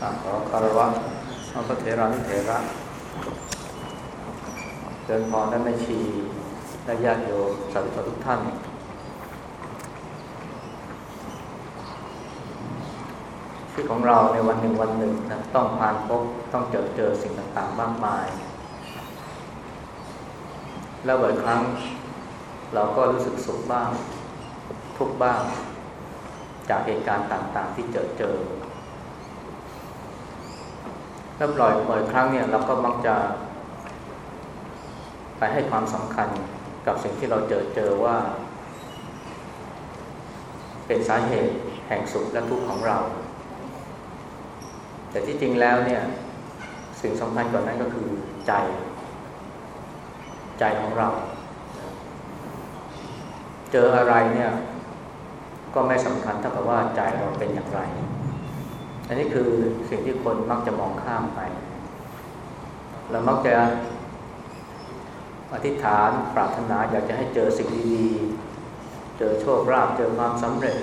อะขอคารวะพระเถรานุเถระเดินพรและแม่ชีและญาติโยมสาธุชนทุกท่านชีวิตของเราในวันหนึ่งวันหนึ่งนะต้องผ่านพบต้องเจอเจอสิ่งต่างๆมากมาย แล้วบ่อยครั้งเราก็รู้สึกสุขบ้าง ทุกบ้าง จากเหตุการณ์ต่างๆที่เจอเจอ แล้วปล่อยบ่อยครั้งเนี่ยเราก็มักจะ ไปให้ความสำคัญกับสิ่งที่เราเจอเจอว่า เป็นสาเหตุแห่งสุขและทุกข์ของเรา แต่ที่จริงแล้วเนี่ย สิ่งสำคัญกว่านั้นก็คือใจ ใจของเรา เจออะไรเนี่ย ก็ไม่สำคัญเท่ากับว่าใจเราเป็นอย่างไร อันนี้คือสิ่งที่คนมักจะมองข้ามไป เรามักจะอธิษฐานปรารถนาอยากจะให้เจอสิ่งดีๆ เจอโชคลาภเจอความสำเร็จ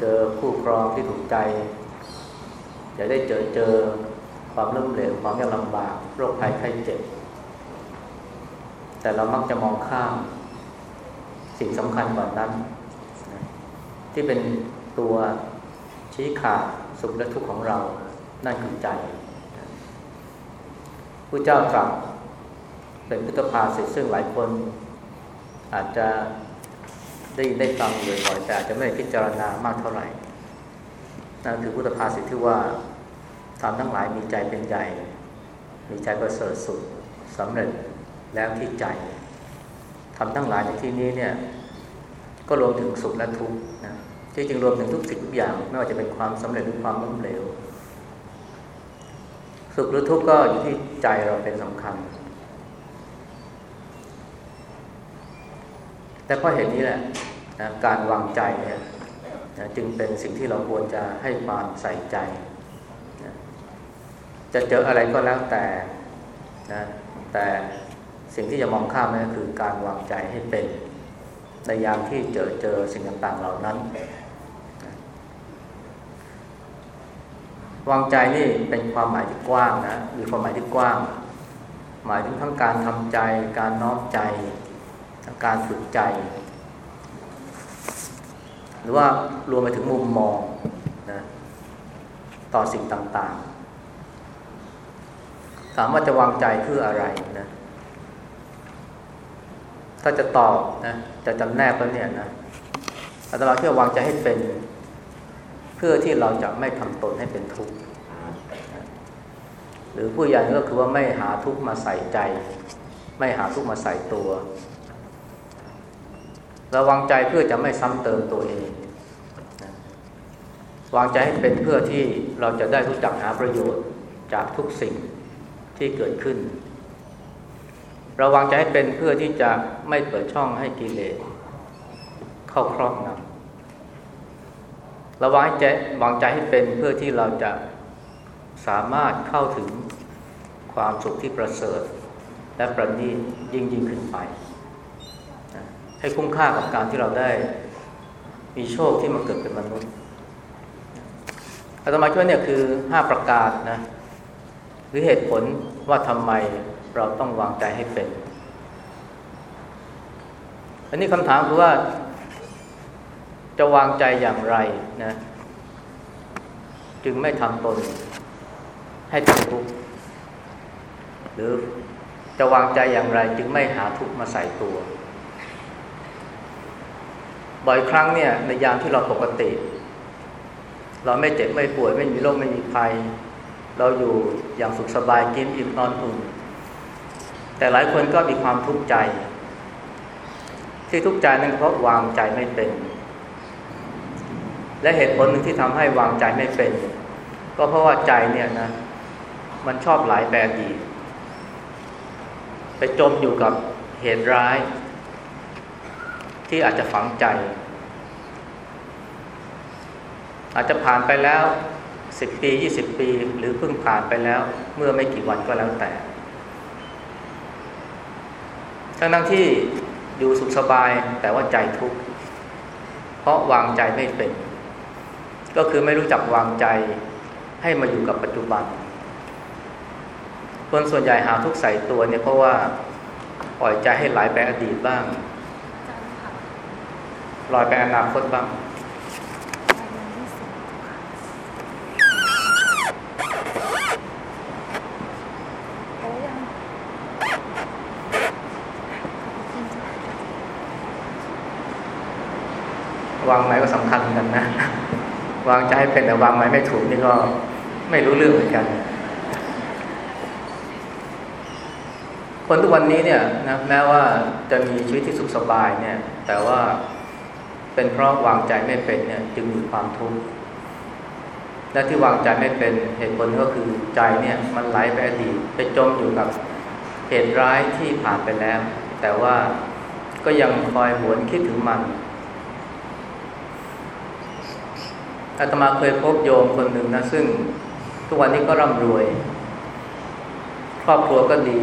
เจอคู่ครองที่ถูกใจอยากได้เจอเจอความล้มเหลวความยากลำบาก โรคภัยไข้เจ็บ แต่เรามักจะมองข้ามสิ่งสำคัญกว่านั้น ที่เป็นตัวชี้ขาด สุขและทุกข์ของเรา นั่นคือใจพระเจ้าตรัสเป็นพุทธภาษิตซึ่งหลายคน อาจจะได้ได้ฟังอยู่บ่อยแต่อาจจะไม่พิจารณามากเท่าไหร่นั่นคือพุทธภาษิตที่ว่าทำทั้งหลายมีใจเป็นใหญ่ มีใจประเสริฐสุดสำเร็จแล้วที่ใจทำทั้งหลายในที่นี้เนี่ย ก็รวมถึงสุขและทุกข์นะ ที่จริงรวมถึงทุกสิ่งทุกอย่าง ไม่ว่าจะเป็นความสำเร็จหรือความล้มเหลว สุขหรือทุกข์ก็อยู่ที่ใจเราเป็นสำคัญ แต่เพราะเหตุนี้แหละนะการวางใจเนี่ยนะจึงเป็นสิ่งที่เราควรจะให้ความใส่ใจนะจะเจออะไรก็แล้วแต่นะแต่สิ่งที่จะมองข้ามนั่นคือการวางใจให้เป็นในยามที่เจอเจอสิ่งต่างๆเหล่านั้น วางใจนี่เป็นความหมายที่กว้างนะ มีความหมายที่กว้าง หมายถึงทั้งการทำใจ การน้อมใจ การฝึกใจ หรือว่ารวมไปถึงมุมมองนะต่อสิ่งต่างๆ ถามว่าจะวางใจเพื่ออะไรนะ ถ้าจะตอบนะ จะจำแนกแล้วเนี่ยนะอาตมาเชื่อวางใจให้เป็น เพื่อที่เราจะไม่ทำตนให้เป็นทุกข์หรือผู้ใหญ่ก็คือว่าไม่หาทุกข์มาใส่ใจ ไม่หาทุกข์มาใส่ตัว ระวังใจเพื่อจะไม่ซ้ำเติมตัวเอง วางใจให้เป็นเพื่อที่เราจะได้รู้จักหาประโยชน์จากทุกสิ่งที่เกิดขึ้น ระวังใจให้เป็นเพื่อที่จะไม่เปิดช่องให้กิเลสเข้าครอบงำ ระวังใจวางใจให้เป็นเพื่อที่เราจะสามารถเข้าถึงความสุขที่ประเสริฐ และประณีตยิ่งยิ่งขึ้นไป ให้คุ้มค่ากับการที่เราได้ มีโชคที่มาเกิดเป็นมนุษย์อาตมาคิดว่าเนี่ยคือห้าประการนะหรือเหตุผลว่าทำไมเราต้องวางใจให้เป็น อันนี้คำถามคือว่า จะวางใจอย่างไรนะ จึงไม่ทำตนให้เป็นทุกข์หรือจะวางใจอย่างไรจึงไม่หาทุกข์มาใส่ตัว บ่อยครั้งเนี่ยในยามที่เราปกติ เราไม่เจ็บไม่ป่วยไม่มีโรคไม่มีภัย เราอยู่อย่างสุขสบายกินอิ่มนอนอุ่น แต่หลายคนก็มีความทุกข์ใจ ที่ทุกข์ใจนั้นเพราะวางใจไม่เป็น และเหตุผลหนึ่งที่ทำให้วางใจไม่เป็น ก็เพราะว่าใจเนี่ยนะ มันชอบหลายแบบดี ไปจมอยู่กับเหตุร้าย ที่อาจจะฝังใจ อาจจะผ่านไปแล้วสิบปียี่สิบปี หรือเพิ่งผ่านไปแล้ว เมื่อไม่กี่วันก็แล้วแต่ ทั้งทั้งที่อยู่สุขสบายแต่ว่าใจทุกข์เพราะวางใจไม่เป็น ก็คือไม่รู้จักวางใจให้มาอยู่กับปัจจุบัน คนส่วนใหญ่หาทุกใส่ตัวเนี่ยเพราะว่าปล่อยใจให้ไหลไปอดีตบ้างลอยไปอนาคตบ้าง วางไหมก็สำคัญกันนะ วางใจให้เป็นแต่วางไหมไม่ถูกนี่ก็ไม่รู้เรื่องเหมือนกัน คนทุกวันนี้เนี่ยนะแม้ว่าจะมีชีวิตที่สุขสบายเนี่ย แต่ว่าเป็นเพราะวางใจไม่เป็นเนี่ย จึงมีความทุกข์และที่วางใจไม่เป็นเหตุผลก็คือใจเนี่ย มันไหลไปอดีตไปจมอยู่กับเหตุร้ายที่ผ่านไปแล้ว แต่ว่าก็ยังคอยหวนคิดถึงมัน อาตมาเคยพบโยมคนหนึ่งนะ ซึ่งทุกวันนี้ก็ร่ำรวย ครอบครัวก็ดี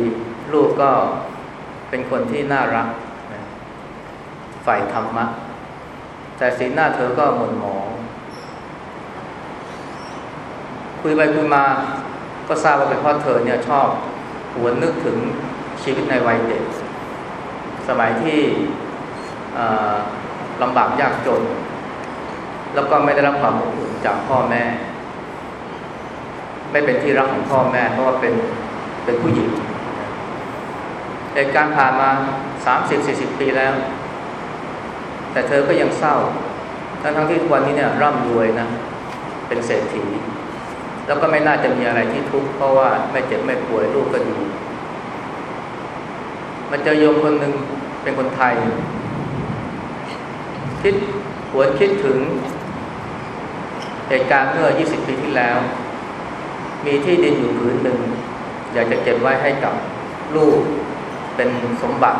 ลูกก็เป็นคนที่น่ารักฝ่ายธรรมะ แต่สีหน้าเธอก็หม่นหมอง คุยไปคุยมาก็ทราบว่าเป็นเพราะเธอเนี่ยชอบหวนนึกถึงชีวิตในวัยเด็ก สมัยที่ลำบากยากจน แล้วก็ไม่ได้รับความอบอุ่นจากพ่อแม่ ไม่เป็นที่รักของพ่อแม่ เพราะว่าเป็นเป็นผู้หญิงเหตุการณ์ผ่านมาสามสิบสี่สิบปีแล้ว แต่เธอก็ยังเศร้า ทั้งทั้งที่วันนี้เนี่ยร่ำรวยนะ เป็นเศรษฐี แล้วก็ไม่น่าจะมีอะไรที่ทุกข์เพราะว่าไม่เจ็บไม่ป่วยลูกก็ดี มันเจอโยมคนหนึ่งเป็นคนไทย คิดหวนคิดถึง เหตุการณ์เมื่อ 20 ปีที่แล้ว มีที่ดินอยู่ผืนหนึ่ง อยากจะเก็บไว้ให้กับลูกเป็นสมบัติ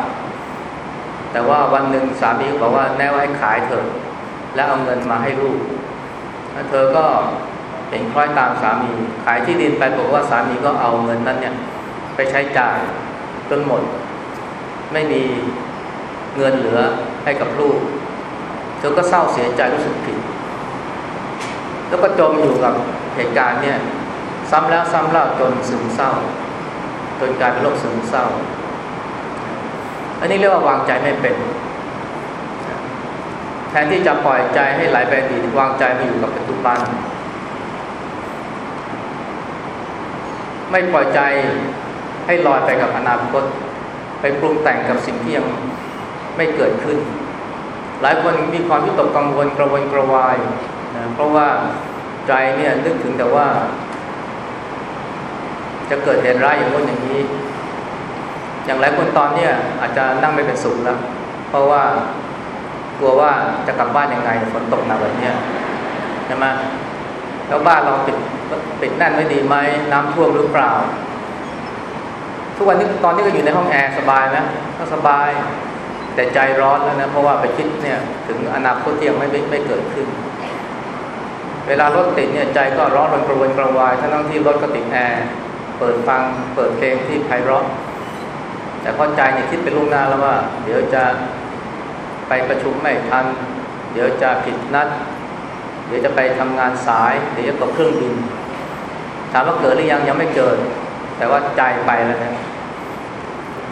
แต่ว่าวันหนึ่งสามีบอกว่าแน่ว่าให้ขายเถอะแล้วเอาเงินมาให้ลูกแล้วเธอก็เห็นคล้อยตามสามี ขายที่ดินไปบอกว่าสามีก็เอาเงินนั้นเนี่ยไปใช้จ่ายจนหมด ไม่มีเงินเหลือให้กับลูก เธอก็เศร้าเสียใจรู้สึกผิด แล้วก็จมอยู่กับเหตุการณ์เนี่ยซ้ำแล้วซ้ำเล่าจนซึมเศร้า จนกลายเป็นโรคซึมเศร้า อันนี้เรียกว่าวางใจไม่เป็น แทนที่จะปล่อยใจให้ไหลไปอดีตวางใจมาอยู่กับปัจจุบัน ไม่ปล่อยใจให้ลอยไปกับอนาคต ไปปรุงแต่งกับสิ่งที่ยังไม่เกิดขึ้น หลายคนมีความวิตกกังวลกระวนกระวาย นะเพราะว่าใจเนี่ยนึกถึงแต่ว่า จะเกิดเหตุร้ายอย่างโน้นอย่างนี้ อย่างหลายคนตอนเนี้ยอาจจะนั่งไม่เป็นสุขแล้วเพราะว่ากลัวว่าจะกลับบ้านยังไงฝนตกหนักแบบนี้ใช่ไหมแล้วบ้านเราปิดปิดแน่นไม่ดีไหมน้ำท่วมหรือเปล่า ทุกวันนี้ตอนนี้ก็อยู่ในห้องแอร์สบายนะก็สบาย แต่ใจร้อนแล้วนะเพราะว่าไปคิดเนี่ยถึงอนาคตที่ยังไม่ไม่เกิดขึ้น เวลารถติดเนี่ยใจก็ร้อนรนกระวนกระวายทั้งที่รถก็ติดแอร์เปิดฟังเปิดเพลงที่ไพเราะแต่พอใจเนี่ยคิดเป็นล่วงหน้าแล้วว่า เดี๋ยวจะไปประชุมไม่ทัน เดี๋ยวจะผิดนัด เดี๋ยวจะไปทำงานสาย เดี๋ยวจะตกเครื่องบิน ถามว่าเกิดหรือยังยังไม่เกิด แต่ว่าใจไปแล้วนะ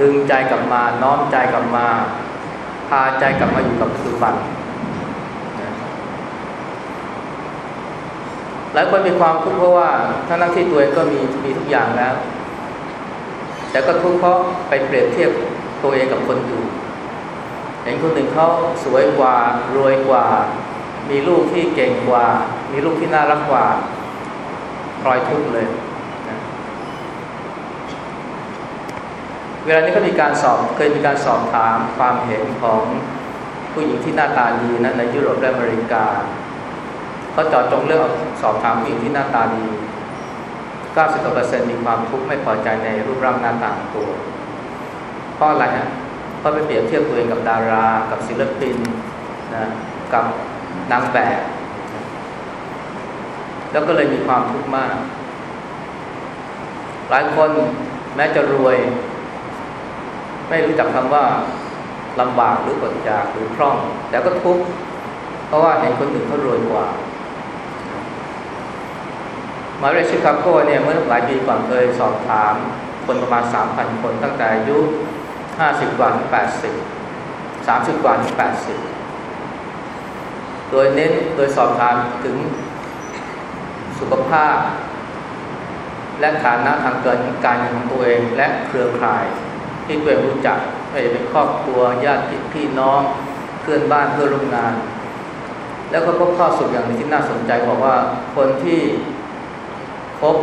ดึงใจกลับมาน้อมใจกลับมา พาใจกลับมาอยู่กับปัจจุบัน หลายคนมีความทุกข์เพราะว่าทั้งนั้นที่ตัวเองก็มีมีทุกอย่างแล้ว แต่ก็ทุกข์เพราะไปเปรียบเทียบตัวเองกับคนอื่นเห็นคนหนึ่งเขาสวยกว่ารวยกว่า มีลูกที่เก่งกว่า มีลูกที่น่ารักกว่าพลอยทุกข์เลยนะเวลานี้ก็มีการสอบเคยมีการสอบถามความเห็นของผู้หญิงที่หน้าตาดีนะในยุโรปและอเมริกา เขาจอดจงเลือกสอบถามผู้หญิงที่หน้าตาดี 90%มีความทุกข์ไม่พอใจในรูปร่างหน้าตาตัว เพราะอะไรฮะ เพราะไปเปรียบเทียบตัวเองกับดารา กับศิลปินนะกับนางแบบ แล้วก็เลยมีความทุกข์มาก หลายคนแม้จะรวย ไม่รู้จักคำว่าลำบากหรืออดอยากหรือคล่อง แต่ก็ทุกข์เพราะว่าเห็นคนอื่นเขารวยกว่า มาเรชิคาโกเนี่ยเมื่อหลายปีก่อนเคยสอบถามคนประมาณ 3,000 คนตั้งแต่อายุ 50 กว่าถึง 80 30 กว่าถึง 80 โดยเน้นโดยสอบถามถึงสุขภาพ และฐานะทางเกินการของตัวเองและเครือข่าย ที่ตัวเองรู้จักไม่ว่าจะเป็นครอบครัวญาติพี่น้องเพื่อนบ้านเพื่อนร่วมงาน แล้วก็พบข้อสุดอย่างนึงที่น่าสนใจบอกว่าคนที่ บ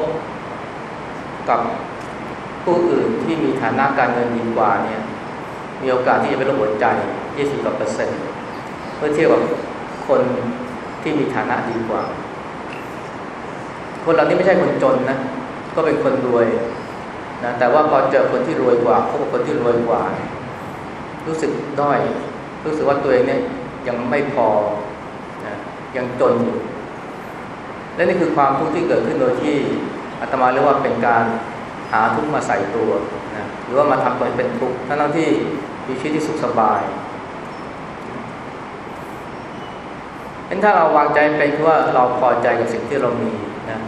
กับผู้อื่นที่มีฐานะการเงินดีกว่าเนี่ยมีโอกาสที่จะเป็นโรคหัวใจ 20กว่าเปอร์เซ็นต์เมื่อเทียบกับคนที่มีฐานะดีกว่า คนเหล่านี้ไม่ใช่คนจนนะ ก็เป็นคนรวยนะแต่ว่าพอเจอคนที่รวยกว่าพบกับคนที่รวยกว่า รู้สึกด้อย รู้สึกว่าตัวเองเนี่ยยังไม่พอนะยังจนอยู่ และนี่คือความทุกข์ที่เกิดขึ้นโดยที่อาตมาเรียกว่าเป็นการหาทุกข์มาใส่ตัวนะหรือว่ามาทำตัวให้เป็นทุกข์ทั้งที่มีชีวิตที่สุขสบายเห็นถ้าเราวางใจเป็นคือว่าเราพอใจกับสิ่งที่เรามีนะ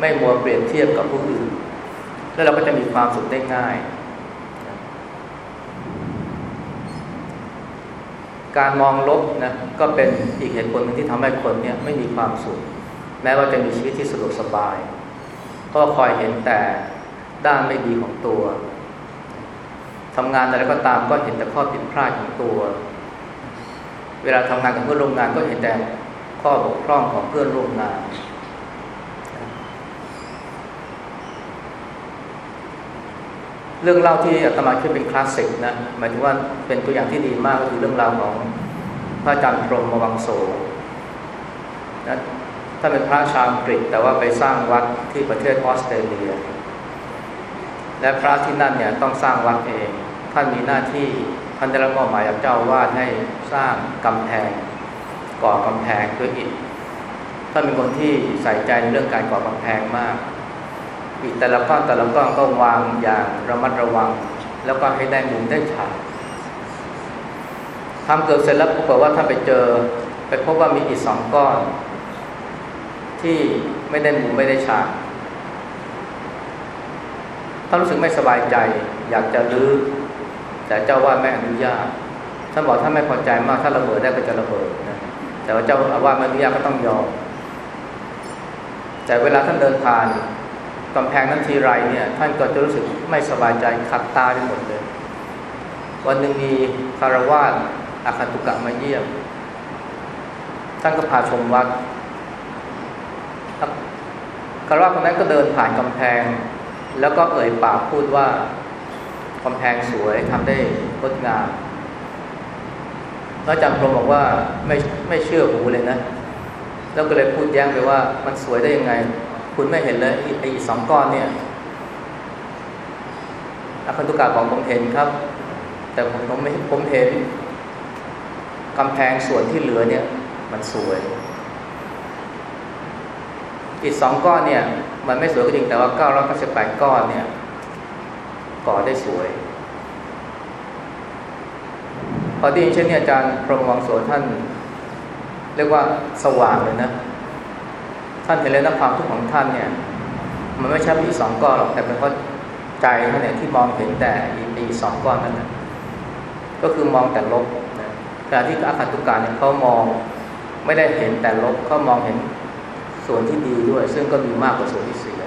ไม่มัวเปรียบเทียบกับผู้อื่น แล้วเราก็จะมีความสุขได้ง่าย การมองลบนะก็เป็นอีกเหตุผลนึงที่ทำให้คนเนี่ยไม่มีความสุข แม้ว่าจะมีชีวิตที่สะดวกสบายเพราะคอยเห็นแต่ด้านไม่ดีของตัวทำงานอะไรก็ตามก็เห็นแต่ข้อผิดพลาดของตัว เวลาทำงานกับเพื่อนร่วมงานก็เห็นแต่ข้อบกพร่องของเพื่อนร่วมงาน เรื่องเล่าที่อาตมาคิดเป็นคลาสสิกนะหมายถึงว่าเป็นตัวอย่างที่ดีมากก็คือเรื่องราวของพระอาจารย์พรหมวังโสนะ ท่านเป็นพระชาวอังกฤษ แต่ว่าไปสร้างวัดที่ประเทศออสเตรเลีย และพระที่นั่นเนี่ยต้องสร้างวัดเอง ท่านมีหน้าที่ท่านได้รับมอบหมายจากเจ้าวาดให้สร้างกำแพง ก่อกำแพงด้วยอิฐท่านเป็นคนที่ใส่ใจในเรื่องการก่อกำแพงมากอิฐแต่ละก้อนแต่ละก้อนก็วางอย่างระมัดระวัง แล้วก็ให้ได้มุมได้ฉากทำเกือบเสร็จแล้วปรากฏว่าท่านไปเจอ ไปพบว่ามีอิฐสองก้อน ที่ไม่ได้มุมไม่ได้ฉากท่ารู้สึกไม่สบายใจ อยากจะรื้อแต่เจ้าว่าไม่อนุญาตท่านบอกถ้าไม่พอใจมากถ้าระเบิดได้ก็จะระเบิดนะแต่ว่าเจ้าอาวาสไม่อนุญาตก็ต้องยอมแต่เวลาท่านเดินผ่านกำแพงนั้นทีไรเนี่ยท่านก็จะรู้สึกไม่สบายใจขัดตาไปหมดเลย วันหนึ่งมีคารวาสอาคันตุกะมาเยี่ยมท่านก็พาชมวัด คารวะคนนั้นก็เดินผ่านกำแพง แล้วก็เอ่ยปากพูดว่ากำแพงสวยทำได้งดงามแล้วอาจารย์พรมบอกว่าไม่ไม่เชื่อหูเลยนะ แล้วก็เลยพูดแย้งไปว่ามันสวยได้ยังไง คุณไม่เห็นเลยไอ้สองก้อนเนี่ยอาคันตุกาบอกผมเห็นครับ แต่ผมผมไม่ผมเห็นกำแพงส่วนที่เหลือเนี่ย มันสวย อิฐสองก้อนเนี่ย มันไม่สวยก็จริงแต่ว่าเก้าร้อยเก้าสิบแปดก้อนเนี่ยก่อได้สวย พอที่เช่นนี้อาจารย์พรหมวังโสท่าน เรียกว่าสว่างเลยนะ ท่านเห็นเลยนะความทุกข์ของท่านเนี่ย มันไม่ใช่อีสองก้อนหรอกแต่เป็นเพราะใจท่านเนี่ยที่มองเห็นแต่อีสองก้อนนั่นแหละก็คือมองแต่ลบนะการที่อาคันตุการเนี่ยเขามองไม่ได้เห็นแต่ลบเขามองเห็น ส่วนที่ดีด้วย ซึ่งก็มีมากกว่าส่วนที่เสีย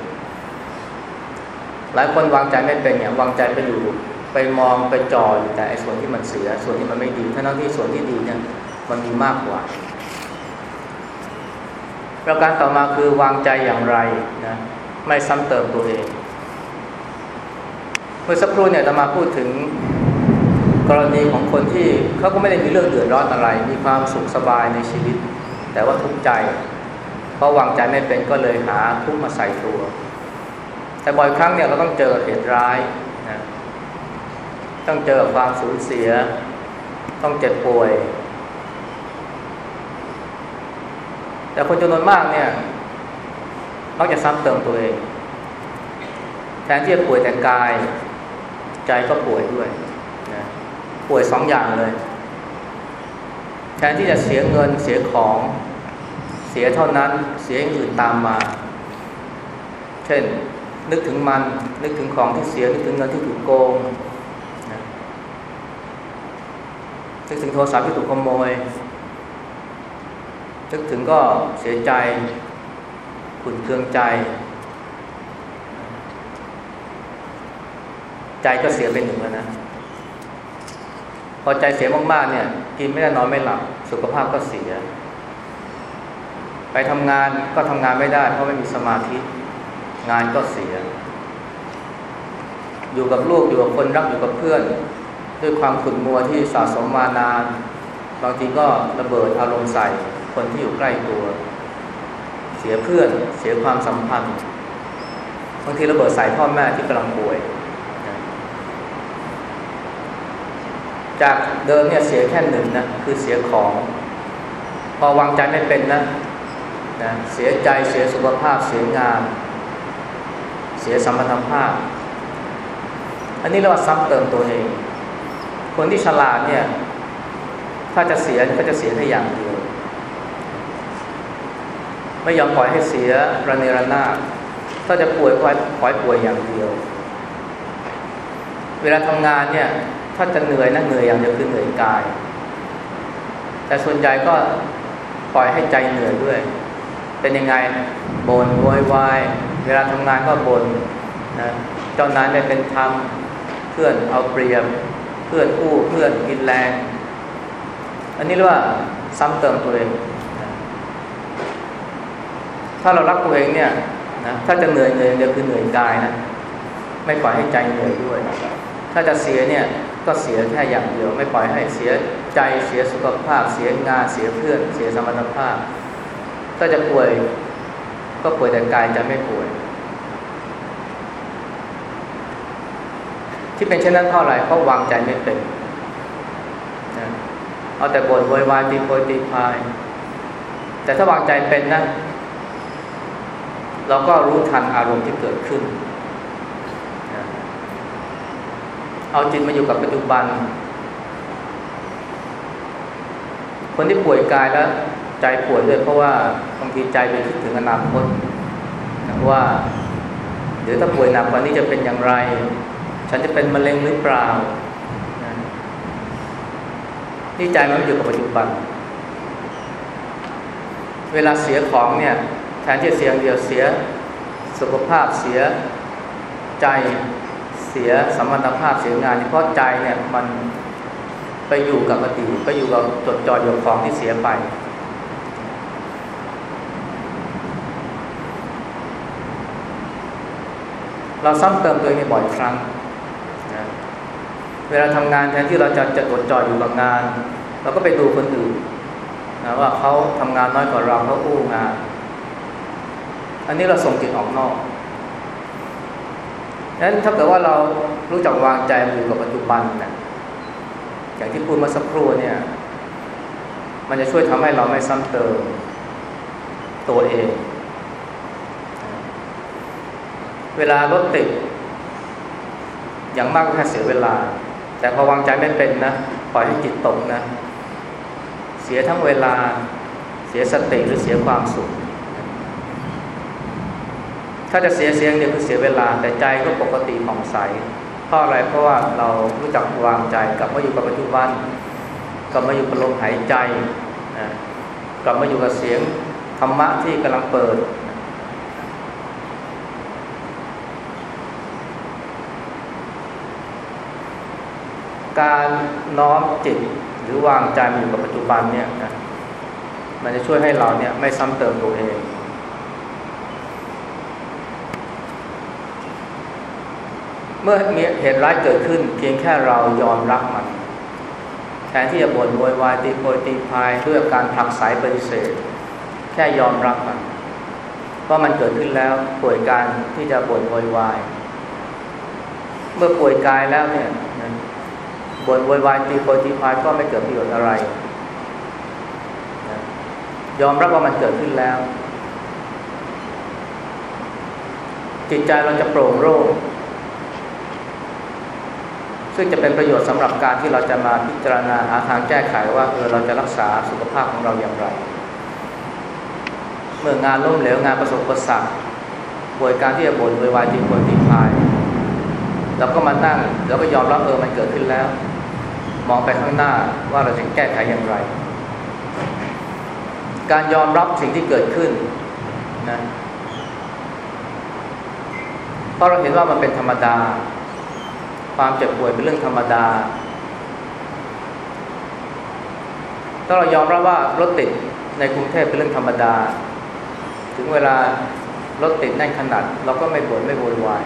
หลายคนวางใจไม่เป็นเนี่ยวางใจไปอยู่ไปมองไปจออยู่แต่ไอ้ส่วนที่มันเสีย ส่วนที่มันไม่ดีทั้งที่ส่วนที่ดีเนี่ยมันมีมากกว่า ประการต่อมาคือวางใจอย่างไรนะไม่ซ้ำเติมตัวเองเมื่อสักครู่เนี่ยจะมาพูดถึงกรณีของคนที่เขาก็ไม่ได้มีเรื่องเดือดร้อนอะไร มีความสุขสบายในชีวิต แต่ว่าทุกข์ใจ เพราะวางใจไม่เป็นก็เลยหาทุกมาใส่ตัว แต่บ่อยครั้งเนี่ยเราต้องเจอเหตุร้ายนะต้องเจอความสูญเสีย ต้องเจ็บป่วย แต่คนจำนวนมากเนี่ยมักจะซ้ำเติมตัวเอง แทนที่จะป่วยแต่กาย ใจก็ป่วยด้วยนะป่วยสองอย่างเลย แทนที่จะเสียเงินเสียของ สียเท่านั้นเสียอย่างอื่นตามมา เช่น นึกถึงมัน นึกถึงของที่เสีย นึกถึงเงินที่ถูกโกงนึกถึงโทรศัพท์ที่ถูกขโมย นึกถึงก็เสียใจขุ่นเคืองใจ ใจก็เสียไปหนึ่งแล้วนะ พอใจเสียมากๆเนี่ย กินไม่ได้นอนไม่หลับ สุขภาพก็เสีย ไปทำงานก็ทำงานไม่ได้ เพราะไม่มีสมาธิ งานก็เสีย อยู่กับลูกอยู่กับคนรักอยู่กับเพื่อน ด้วยความขุ่นมัวที่สะสมมานานบางทีก็ระเบิดอารมณ์ใส่คนที่อยู่ใกล้ตัว เสียเพื่อนเสียความสัมพันธ์บางทีระเบิดใส่พ่อแม่ที่กำลังป่วย จากเดิมเนี่ยเสียแค่หนึ่งนะคือเสียของ พอวางใจไม่เป็นนะ นะเสียใจเสียสุขภาพเสียงาน เสียสมรรถภาพ อันนี้เราซ้ำเติมตัวเอง คนที่ฉลาดเนี่ย ถ้าจะเสียก็จะเสียแค่อย่างเดียว ไม่ยอมปล่อยให้เสียระเนระนาดถ้าจะป่วยก็ปล่อยป่วยอย่างเดียว เวลาทำงานเนี่ย ถ้าจะเหนื่อยนะเหนื่อยอย่างเดียวคือเหนื่อยกาย แต่ส่วนใหญ่ก็ปล่อยให้ใจเหนื่อยด้วย เป็นยังไงบน่นโวยวายเวลาทำงานก็บน่นนะเจ้านายไม่เป็นธรรมเพื่อนเอาเปรียบเพื่อนกู้เพื่อนกินแรง อันนี้เรียกว่าซ้ำเติมตัวเองถ้าเรารักตัวเองเนี่ยนะถ้าจะเหนื่อยเหนื่อยเดียวคือเหนื่อยกายนะไม่ปล่อยให้ใจเหนื่อยด้วย ถ้าจะเสียเนี่ยก็เสียแค่อย่างเดียว ไม่ปล่อยให้เสียใจเสียสุขภาพ เสียงานเสียเพื่อน เสียสมรรถภาพ ถ้าจะป่วย ก็ป่วยแต่กายจะไม่ป่วย ที่เป็นเช่นนั้นเพราะอะไรเพราะวางใจไม่เป็นนะเอาแต่บ่นโวยวายตีโพยตีพาย แต่ถ้าวางใจเป็นนะเราก็รู้ทันอารมณ์ที่เกิดขึ้น เอาจิตมาอยู่กับปัจจุบัน คนที่ป่วยกายแล้ว ใจป่วยด้วยเพราะว่าบางทีใจไปคิดถึงอนาคตว่าเดี๋ยวถ้าป่วยหนักกว่านี้จะเป็นอย่างไร ฉันจะเป็นมะเร็งหรือเปล่านี่ใจมันอยู่กับปัจจุบัน เวลาเสียของเนี่ยแทนที่เสียงเดียวเสียสุขภาพเสียใจเสียสมรรถภาพเสียงานเพราะใจเนี่ยมันไปอยู่กับอดีตไปอยู่กับจดจ่ออยู่ของที่เสียไป เราซ้ำเติมตัวเองบ่อยครั้งนะเวลาทำงานแทนที่เราจะจะจดจ่ออยู่กับงาน เราก็ไปดูคนอื่นนะว่าเขาทำงานน้อยกว่าเราเขาอู้งาน อันนี้เราส่งจิตออกนอกนั้นถ้าเกิดว่าเรารู้จักวางใจอยู่กับปัจจุบันนะอย่างที่พูดมาสักครู่เนี่ย มันจะช่วยทำให้เราไม่ซ้ำเติมตัวเอง เวลารถติด อย่างมากก็แค่เสียเวลา แต่พอวางใจไม่เป็นนะปล่อยให้จิตตกนะ เสียทั้งเวลาเสียสติหรือเสียความสุข ถ้าจะเสียเสียงเดียวคือเสียเวลา แต่ใจก็ปกติผ่องใสเพราะอะไรเพราะว่าเรารู้จักวางใจกลับมาอยู่กับปัจจุบันกลับมาอยู่กับลมหายใจนะกลับมาอยู่กับเสียงธรรมะที่กำลังเปิด การน้อมจิตหรือวางใจอยู่กับปัจจุบันเนี่ยนะมันจะช่วยให้เราเนี่ยไม่ซ้ำเติมตัวเอง เมื่อมีเหตุร้ายเกิดขึ้น เพียงแค่เรายอมรับมันแทนที่จะบ่นโวยวายตีโพยตีพายด้วยการผลักสายปฏิเสธ แค่ยอมรับมันว่ามันเกิดขึ้นแล้วป่วยการที่จะบ่นโวยวาย เมื่อป่วยกายแล้วเนี่ย บนโวยวายตีโพตีพายก็ไม่เกิดประโยชน์อะไรยอมรับว่ามันเกิดขึ้นแล้ว จิตใจเราจะโปร่งโล่งซึ่งจะเป็นประโยชน์สำหรับการที่เราจะมาพิจารณาหาทางแก้ไขว่าเออเราจะรักษาสุขภาพของเราอย่างไร เมื่องานล้มเหลวงานประสบอุปสรรคป่วยการที่จะบ่นโวยวายตีโพยตีพายแล้วก็มานั่งแล้วก็ยอมรับเออมันเกิดขึ้นแล้ว มองไปข้างหน้าว่าเราจะแก้ไขอย่างไร การยอมรับสิ่งที่เกิดขึ้นนะเพราะเราเห็นว่ามันเป็นธรรมดา ความเจ็บป่วยเป็นเรื่องธรรมดา ถ้าเรายอมรับว่ารถติดในกรุงเทพเป็นเรื่องธรรมดา ถึงเวลารถติดแน่นขนาด เราก็ไม่บ่นไม่โวยวาย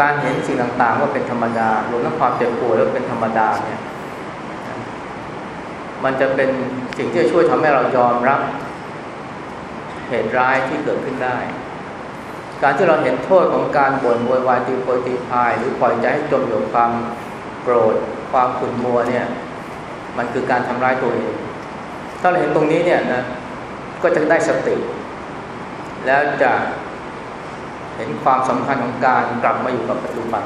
การเห็นสิ่งต่างๆ ว่าเป็นธรรมดารวมทั้งความเจ็บปวยว่าเป็นธรรมดาเนี่ยมันจะเป็นสิ่งที่จะช่วยทำให้เรายอมรับเหตุร้ายที่เกิดขึ้นได้ การที่เราเห็นโทษของการบ่นโวยวายตีโพยตีพาย หรือปล่อยใจให้จมอยู่ความโกรธ ความขุ่นมัวเนี่ย มันคือการทำร้ายตัวเอง ถ้าเราเห็นตรงนี้เนี่ยนะ ก็จะได้สติ แล้วจะ เห็นความสำคัญของการกลับมาอยู่กับปัจจุบัน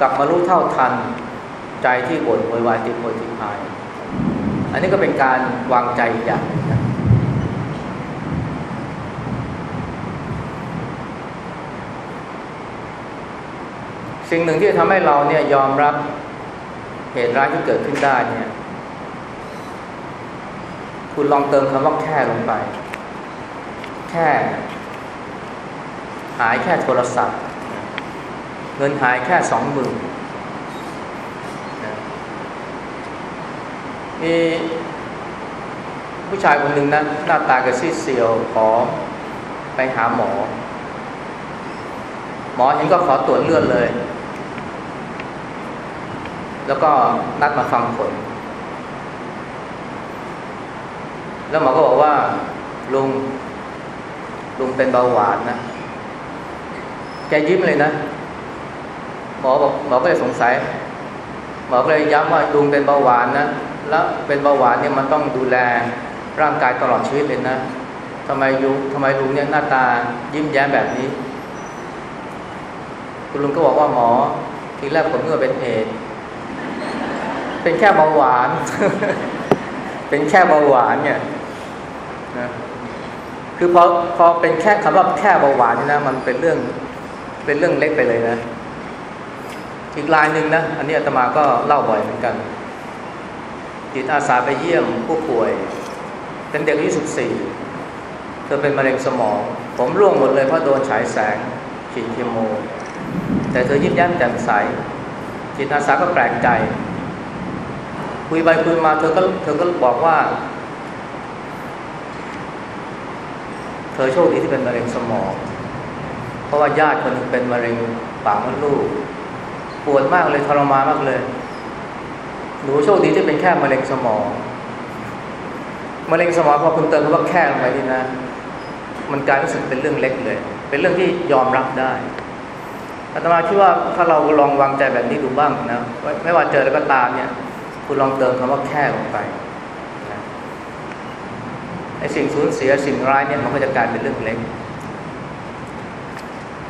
กลับมารู้เท่าทันใจที่บ่นโวยวายตีโพยตีพาย อันนี้ก็เป็นการวางใจอีกอย่างหนึงนะสิ่งหนึ่งที่จะทำให้เราเนี่ยยอมรับเหตุร้ายที่เกิดขึ้นได้เนี่ย คุณลองเติมคำว่าแค่ลงไป แค่ายแค่โทรศัพท์ เงินหายแค่สองหมื่นมีผู้ชายคนหนึ่งนะหน้าตากระซีดเซียวขอไปหาหมอ หมอเห็นก็ขอตรวจเลือดเลย แล้วก็นัดมาฟังผล แล้วหมอก็บอกว่าลุงลุงเป็นเบาหวานนะ แกยิ้มเลยนะ หมอบอกหมอก็เลยสงสัย หมอก็เลยย้ำว่าลุงเป็นเบาหวานนะ แล้วเป็นเบาหวานเนี่ยมันต้องดูแลร่างกายตลอดชีวิตเลยนะทำไมลุงทำไมลุงเนี่ยหน้าตายิ้มแย้มแบบนี้ คุณลุงก็บอกว่าหมอ ทีแรกผมเมื่อเป็นเอดเป็นแค่เบาหวาน เป็นแค่เบาหวานเนี่ยนะคือพอพอเป็นแค่คำว่าแค่เบาหวานนี่นะมันเป็นเรื่อง เป็นเรื่องเล็กไปเลยนะ อีกรายหนึ่งนะ อันนี้อาตมาก็เล่าบ่อยเหมือนกันจิตอาสาไปเยี่ยมผู้ป่วย เป็นเด็กอายุสิบสี่เธอเป็นมะเร็งสมอง ผมร่วงหมดเลยเพราะโดนฉายแสงฉีดเคมีแต่เธอยิ้มแย้มแจ่มใส จิตอาสาก็แปลกใจ คุยไปคุยมาเธอก็เธอก็บอกว่า เธอโชคดีที่เป็นมะเร็งสมอง ราะว่าญาติคนหนึงเป็นมะเร็งปากมดลูก ปวดมากเลยทรมานมากเลย หนูโชคดีที่เป็นแค่มะเร็งสมอง มะเร็งสมองพอคุณเติมคำว่าแค่ลงไปนี่นะ มันกลายรู้สึกเป็นเรื่องเล็กเลย เป็นเรื่องที่ยอมรับได้อาตมาคิดว่าถ้าเราลองวางใจแบบนี้ดูบ้างนะ ไม่ว่าเจอแล้วก็ตามเนี่ย คุณลองเติมคำว่าแค่ลงไปไอ้สิ่งสูญเสียสิ่งร้ายเนี่ยมันก็จะกลายเป็นเรื่องเล็ก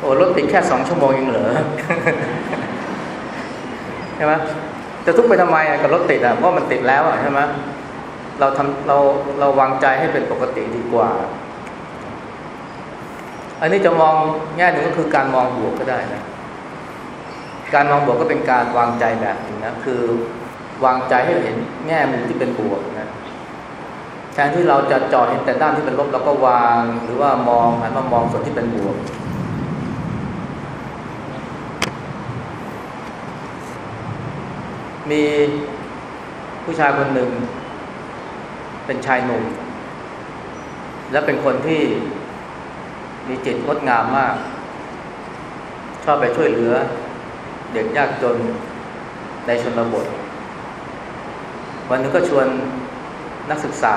โอ้รถติดแค่สองชั่วโมงยังเหรอใช่ไหมจะทุกข์ไปทำไมอะกับรถติดอะเพราะมันติดแล้วอะใช่ไหมเราทำเราเราวางใจให้เป็นปกติดีกว่า อันนี้จะมองแง่หนึ่งก็คือการมองบวกก็ได้นะ การมองบวกก็เป็นการวางใจแบบหนึงนะคือวางใจให้เห็นแง่มุมที่เป็นบวกนะแทนที่เราจะจอดเห็นแต่ด้านที่เป็นลบเราก็วางหรือว่ามองหันมามองส่วนที่เป็นบวก มีผู้ชายคนหนึ่ง เป็นชายหนุ่ม และเป็นคนที่มีจิตงดงามมาก ชอบไปช่วยเหลือ เด็กยากจนในชนบท วันหนึงก็ชวนนักศึกษา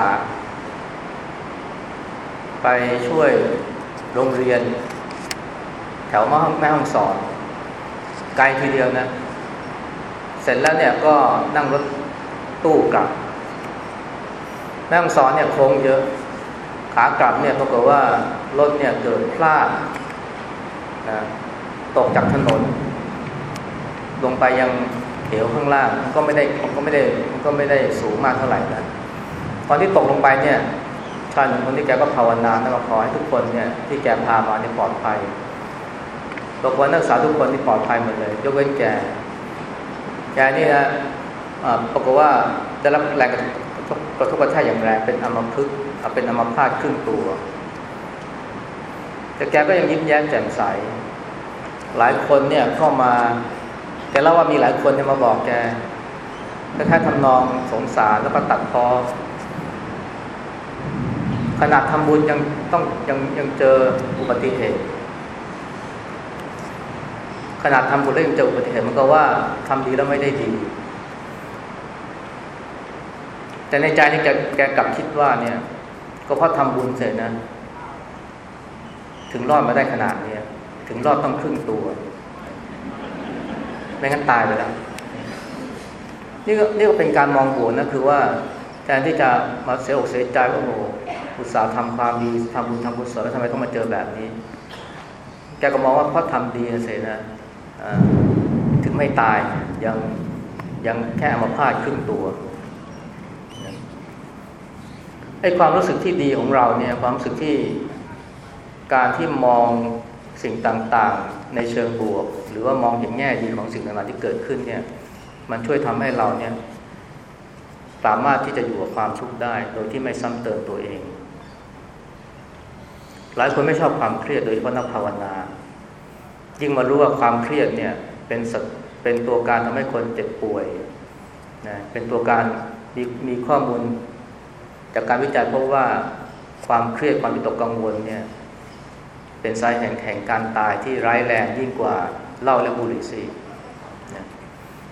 ไปช่วยโรงเรียน แถวแม่ห้องแม่ห้องสอน ไกลทีเดียวนะเสร็จแล้วเนี่ยก็นั่งรถตู้กลับแม่ห้องสอนเนี่ยโค้งเยอะ ขากลับเนี่ยปรากฏว่ารถเนี่ยเกิดพลาดนะตกจากถนน ลงไปยังเหวข้างล่างก็ไม่ได้ก็ไม่ได้ก็ไม่ได้สูงมากเท่าไหร่นะตอนที่ตกลงไปเนี่ยชายหนุ่มคนที่แกก็ภาวนาแล้วก็ขอให้ทุกคนเนี่ยที่แกพามาเนี่ยปลอดภัยบอกว่านักศึกษาทุกคนที่ปลอดภัยหมดเลย ยกเว้นแก แกนี่นะปรากฏว่าได้รับแรงกระทบกระทบกระทั่งอย่างแรงเป็นอัมพฤกษ์เป็นอัมพาตครึ่งตัว แต่แกก็ยังยิ้มแย้มแจ่มใส หลายคนเนี่ยเข้ามาแกเล่าว่ามีหลายคนเนี่ยมาบอกแกแค่ทำนองสงสารแล้วก็ตัดพอขนาดทำบุญยังต้องยังยังเจออุบัติเหตุ ขนาดทำบุญแล้วยังเจออุบัติเหตุมันก็ว่าทำดีแล้วไม่ได้ดี แต่ในใจนี่แกแกกลับคิดว่าเนี่ย ก็เพราะทำบุญเสร็จนะ ถึงรอดมาได้ขนาดนี้ถึงรอดต้องครึ่งตัวไม่งั้นตายไปแล้วนี่ก็นี่ก็เป็นการมองบวกนะคือว่าแทนที่จะมาเสียอกเสียใจว่าโอ้อุตสาห์ทำความดีทำบุญทำบุญสแล้วทำไมต้องมาเจอแบบนี้ แกก็มองว่าเพราะทำดีนะเสนะ ถึงไม่ตายยังยังแค่มาพาดครึ่งตัวไอ้ความรู้สึกที่ดีของเราเนี่ยความรู้สึกที่การที่มองสิ่งต่างๆ ในเชิงบวก หรือว่ามองเห็นแง่ดีของสิ่งต่างๆที่เกิดขึ้นเนี่ย มันช่วยทำให้เราเนี่ย สามารถที่จะอยู่กับความทุกข์ได้ โดยที่ไม่ซ้ำเติมตัวเอง หลายคนไม่ชอบความเครียดโดยเฉพาะนักภาวนา ยิ่งมารู้ว่าความเครียดเนี่ยเป็นเป็นตัวการทำให้คนเจ็บป่วยนะเป็นตัวการมีมีข้อมูล จากการวิจัยพบว่าความเครียดความวิตกกังวลเนี่ยเป็นสาเหตุแห่งการตายที่ร้ายแรงยิ่งกว่าเหล้าและบุหรี่ซีนะ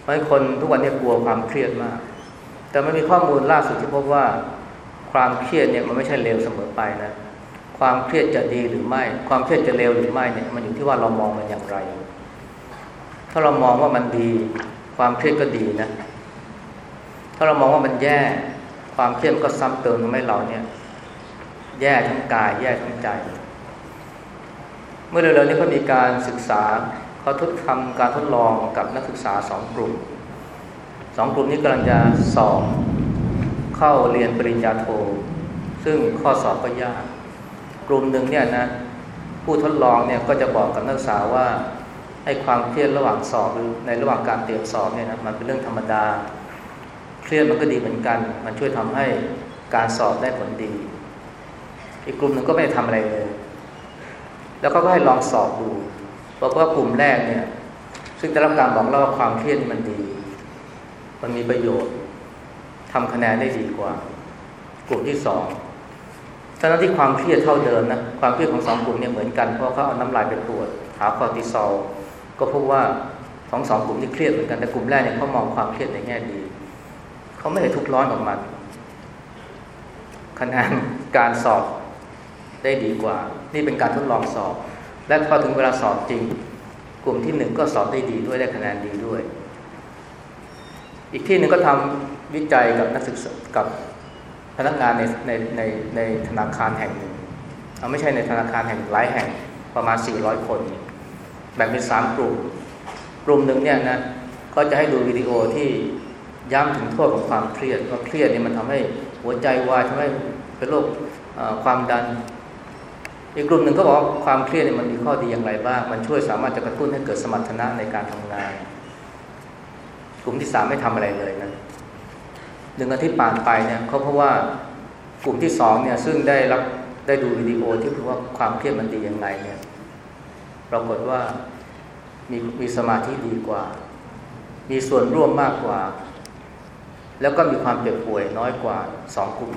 เพราะคนทุกวันนี้กลัวความเครียดมาก แต่มันมีข้อมูลล่าสุดที่พบว่าความเครียดเนี่ยมันไม่ใช่เลวเสมอไปนะ ความเครียดจะดีหรือไม่ ความเครียดจะเลวหรือไม่เนี่ยมันอยู่ที่ว่าเรามองมันอย่างไร ถ้าเรามองว่ามันดี ความเครียดก็ดีนะ ถ้าเรามองว่ามันแย่ ความเครียดก็ซ้ำเติมทำให้เราเนี่ย แย่ทั้งกาย แย่ทั้งใจ เมื่อเร็วๆนี้ก็มีการศึกษาเขาทดทำการทดลองกับนักศึกษาสองกลุ่มสองกลุ่มนี้กำลังจะสอบเข้าเรียนปริญญาโท ซึ่งข้อสอบก็ยาก กลุ่มหนึ่งเนี่ยนะผู้ทดลองเนี่ยก็จะบอกกับนักศึกษาว่าให้ความเครียดระหว่างสอบหรือในระหว่างการเตรียมสอบเนี่ยนะมันเป็นเรื่องธรรมดา เครียดมันก็ดีเหมือนกัน มันช่วยทำให้การสอบได้ผลดี อีกกลุ่มหนึ่งก็ไม่ทำอะไรเลย แล้วก็ให้ลองสอบดูบอกว่ากลุ่มแรกเนี่ย ซึ่งได้รับการบอกเล่าว่าความเครียดมันดี มันมีประโยชน์ทำคะแนนได้ดีกว่า กลุ่มที่สอง ทั้งที่ความเครียดเท่าเดิมนะความเครียดของสองกลุ่มเนี่ยเหมือนกันเพราะเขาเอาน้ำลายไปตรวจหาคอร์ติซอลก็พบว่าทั้งสองกลุ่มที่เครียดเหมือนกันแต่กลุ่มแรกเนี่ยเขามองความเครียดในแง่ดีเขาไม่ได้ทุกข์ร้อนกับมันคะแนนการสอบได้ดีกว่า นี่เป็นการทดลองสอบ และพอถึงเวลาสอบจริง กลุ่มที่หนึ่งก็สอบได้ดีด้วยได้คะแนนดีด้วย อีกที่หนึ่งก็ทำวิจัยกับนักศึกษากับ พนักงานในในในในธนาคารแห่งหนึ่งเอาไม่ใช่ในธนาคารแห่งหลายแห่งประมาณ 400 คน แบ่งเป็นสามกลุ่ม กลุ่มหนึ่งเนี่ยนะก็จะให้ดูวิดีโอที่ย้ำถึงโทษของความเครียดว่าเครียดนี่มันทำให้หัวใจวายทำให้เป็นโรคความดัน อีกกลุ่มหนึ่งก็บอกความเครียดเนี่ยมันมีข้อดีอย่างไรบ้าง มันช่วยสามารถจะกระตุ้นให้เกิดสมรรถนะในการทำงาน กลุ่มที่สามไม่ทำอะไรเลยนะ หนึ่งอาทิตย์ผ่านไปเนี่ยเขาเพราะว่ากลุ่มที่สองเนี่ยซึ่งได้รับได้ดูวิดีโอที่พูดว่าความเครียดมันดียังไงเนี่ยปรากฏว่ามีมีสมาธิดีกว่า มีส่วนร่วมมากกว่า แล้วก็มีความเจ็บป่วยน้อยกว่าสองกลุ่ม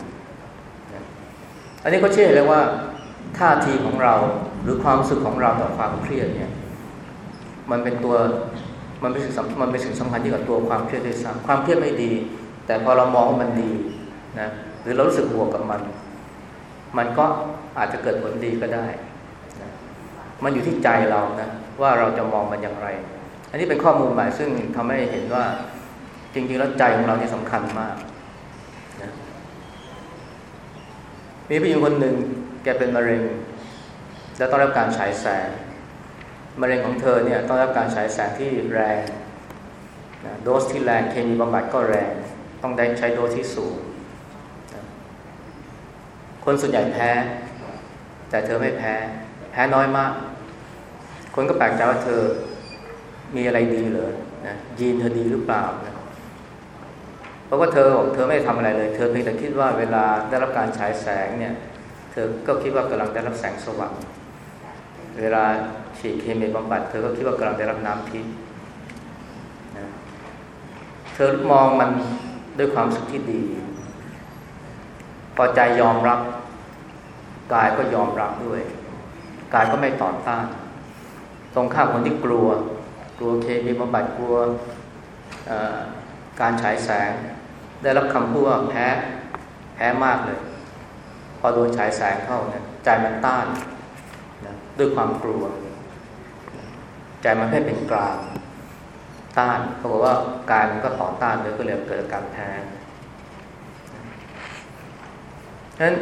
อันนี้ก็เชื่อเลยว่าท่าทีของเราหรือความรู้สึกของเราต่อความเครียดเนี่ยมันเป็นตัวมันเป็นสิ่งมันเป็นสิ่งสำคัญที่กับตัวความเครียดด้วยซ้ำความเครียดไม่ดี แต่พอเรามองว่ามันดีนะหรือเรารู้สึกบวกกับมัน มันก็อาจจะเกิดผลดีก็ได้นะมันอยู่ที่ใจเรานะว่าเราจะมองมันอย่างไร อันนี้เป็นข้อมูลใหม่ซึ่งทำให้เห็นว่าจริงๆแล้วใจของเราเนี่ยสำคัญมากนะมีผู้หญิงคนหนึ่งแกเป็นมะเร็ง แล้วต้องรับการฉายแสงมะเร็งของเธอเนี่ยต้องรับการฉายแสงที่แรงนะโดสที่แรงเคมีบำบัดก็แรง ต้องได้ใช้โดสที่สูง คนส่วนใหญ่แพ้ แต่เธอไม่แพ้ แพ้น้อยมาก คนก็แปลกใจว่าเธอมีอะไรดีเหรอนะยีนเธอดีหรือเปล่านะเพราะว่าเธอบอกเธอไม่ทำอะไรเลย เธอเพียงแต่คิดว่าเวลาได้รับการฉายแสงเนี่ย เธอก็คิดว่ากำลังได้รับแสงสว่างเวลาฉีดเคมีบำบัดเธอก็คิดว่ากำลังได้รับน้ำทิพย์เธอมองมัน ด้วยความสุขที่ดี พอใจยอมรับ กายก็ยอมรับด้วย กายก็ไม่ต่อต้าน ตรงข้ามคนที่กลัว กลัวเคมีบำบัดกลัวการฉายแสง ได้รับคำพูดว่าแพ้แพ้มากเลย พอโดนฉายแสงเข้าเนี่ยใจมันต้านนะด้วยความกลัว ใจมันไม่เป็นกลาง ต้านเขาบอกว่ากายมันก็ต่อต้านเลยก็เลยเกิดการแพ้ฉะนั้น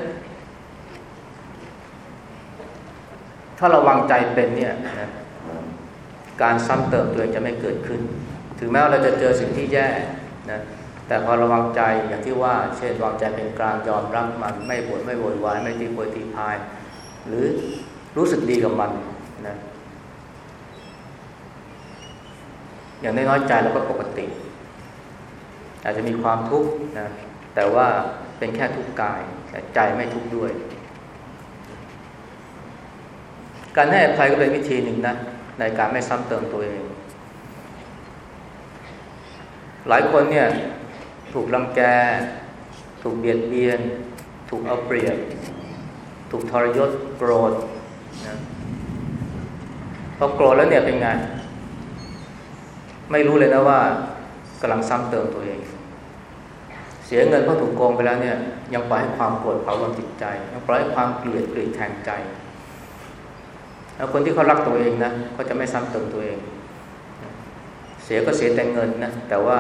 ถ้าเราวางใจเป็นเนี่ยนะการซ้ำเติมตัวเองจะไม่เกิดขึ้น ถึงแม้ว่าเราจะเจอสิ่งที่แย่นะแต่พอระวังใจอย่างที่ว่า เช่นวางใจเป็นกลางยอมรับมันไม่ปวดไม่โวยวายไม่ตีโพยตีพาย หรือรู้สึกดีกับมันนะ อย่างน้อยๆใจเราก็ปกติ อาจจะมีความทุกข์นะแต่ว่าเป็นแค่ทุกข์กายแต่ใจไม่ทุกข์ด้วย การให้อภัยก็เป็นวิธีหนึ่งนะในการไม่ซ้ำเติมตัวเอง หลายคนเนี่ยถูกลังแก ถูกเบียดเบียน ถูกเอาเปรียบ ถูกทรยศโกรธนะพอโกรธแล้วเนี่ยเป็นไง ไม่รู้เลยนะว่ากำลังซ้ำเติมตัวเอง เสียเงินเพราะถูกโกงไปแล้วเนี่ยยังปล่อยให้ความโกรธเผาลนจิตใจ ยังปล่อยให้ความเกลียดเกลียดแทงใจ แล้วคนที่เขารักตัวเองนะเขาจะไม่ซ้ำเติมตัวเอง เสียก็เสียแต่เงินนะแต่ว่า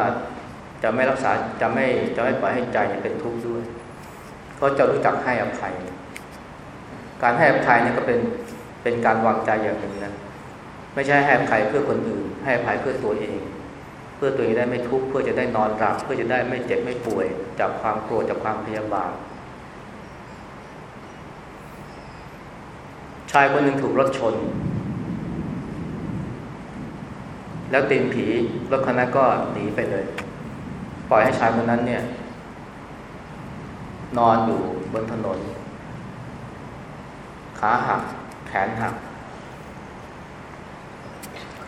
จะไม่รักษาจะไม่จะไม่ปล่อยให้ใจเป็นทุกข์ด้วยเขาจะรู้จักให้อภัย การให้อภัยเนี่ยก็เป็นเป็นการวางใจอย่างหนึ่งนะ ไม่ใช่ให้อภัยเพื่อคนอื่น ให้อภัยเพื่อตัวเอง เพื่อตัวเองได้ไม่ทุกข์เพื่อจะได้นอนหลับเพื่อจะได้ไม่เจ็บไม่ป่วย จากความโกรธจากความพยาบาทชายคนหนึ่งถูกรถชน แล้วตีนผีรถคันนั้นก็หนีไปเลย ปล่อยให้ชายคนนั้นเนี่ย นอนอยู่บนถนน ขาหัก แขนหัก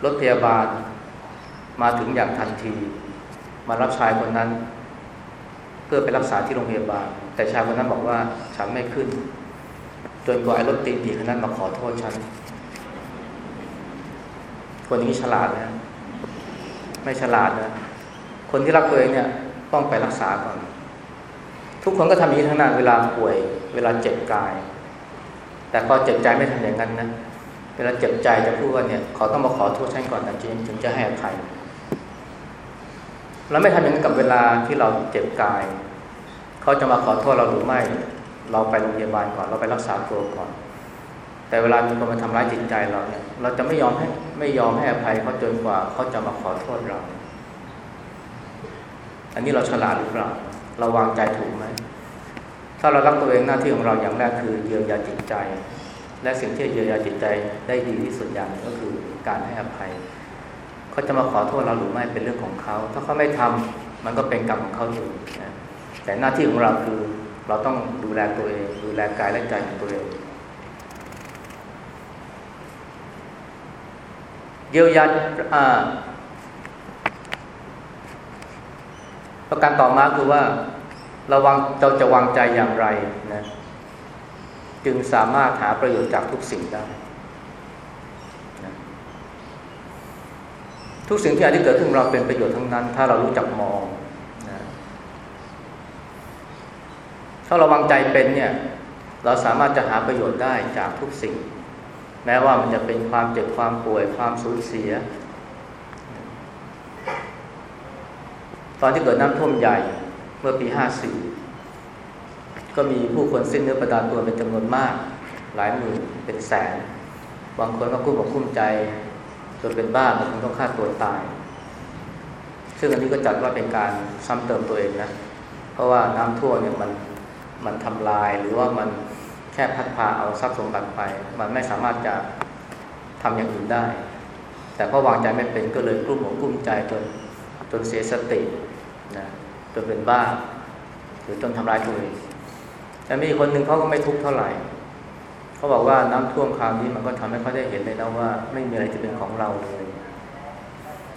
รถพยาบาลมาถึงอย่างทันที มารับชายคนนั้น เพื่อไปรักษาที่โรงพยาบาล แต่ชายคนนั้นบอกว่าฉันไม่ขึ้น จนกว่าไอ้รถตีนผีคนนั้นมาขอโทษฉัน คนนี้ฉลาดนะ ไม่ฉลาดนะ คนที่รักตัวเองเนี่ยต้องไปรักษาก่อน ทุกคนก็ทำอย่างนี้ทั้งนั้นเวลาป่วย เวลาเจ็บกาย แต่พอเจ็บใจไม่ทำอย่างนั้นนะ วลาเจ็บใจจะพูดว่าเนี่ยขาต้องมาขอโทษฉันก่อนนะจริงถึงจะให้อภัยเราไม่ทำอย่างนั้นกับเวลาที่เราเจ็บกาย เขาจะมาขอโทษเราหรือไม่ เราไปโรงพยาบาลก่อน เราไปรักษาตัวก่อน แต่เวลามีคนมาทำร้ายจิตใจเราเนี่ย เราจะไม่ยอมให้ไม่ยอมให้อภัยเขาจนกว่าเขาจะมาขอโทษเรา อันนี้เราฉลาดหรือเปล่า เราวางใจถูกไหม ถ้าเรารักตัวเองหน้าที่ของเราอย่างแรกคือเยียวยาจิตใจ และสิ่งที่เยียวยาจิตใจได้ดีที่สุดอย่างก็คือการให้อภัย เขาจะมาขอโทษเราหรือไม่เป็นเรื่องของเขา ถ้าเขาไม่ทำมันก็เป็นกรรมของเขาอยู่นะแต่หน้าที่ของเราคือเราต้องดูแลตัวเอง ดูแลกายและใจของตัวเองเยียวยาประการต่อมาคือว่าราวางเราจะวางใจอย่างไรนะ จึงสามารถหาประโยชน์จากทุกสิ่งได้ ทุกสิ่งที่อาจจะเกิดขึ้นเราเป็นประโยชน์ทั้งนั้น ถ้าเรารู้จักมองถ้าเราวางใจเป็นเนี่ยเราสามารถจะหาประโยชน์ได้จากทุกสิ่ง แม้ว่ามันจะเป็นความเจ็บความป่วยความสูญเสีย ตอนที่เกิดน้ำท่วมใหญ่เมื่อปีห้าสี่ ก็มีผู้คนสิ้นเนื้อประดาตัวเป็นจำนวนมาก หลายหมื่นเป็นแสน บางคนก็กุ้มอกกุ้มใจจนเป็นบ้าบางคนต้องฆ่าตัวตาย ซึ่งอันนี้ก็จัดว่าเป็นการซ้ำเติมตัวเองนะ เพราะว่าน้ำท่วมเนี่ยมันมันทำลายหรือว่ามันแค่พัดพาเอาทรัพย์สมบัติไป มันไม่สามารถจะทำอย่างอื่นได้ แต่พอวางใจไม่เป็นก็เลยกลุ้มหัวกลุ้มใจจนจนเสียสตินะจนเป็นบ้า หรือจนทำร้ายตัวเอง แต่มีคนหนึ่งเขาก็ไม่ทุกข์เท่าไหร่เขาบอกว่าน้ำท่วมคราวนี้มันก็ทำให้เขาได้เห็นเลยนะว่า ไม่มีอะไรจะเป็นของเราเลย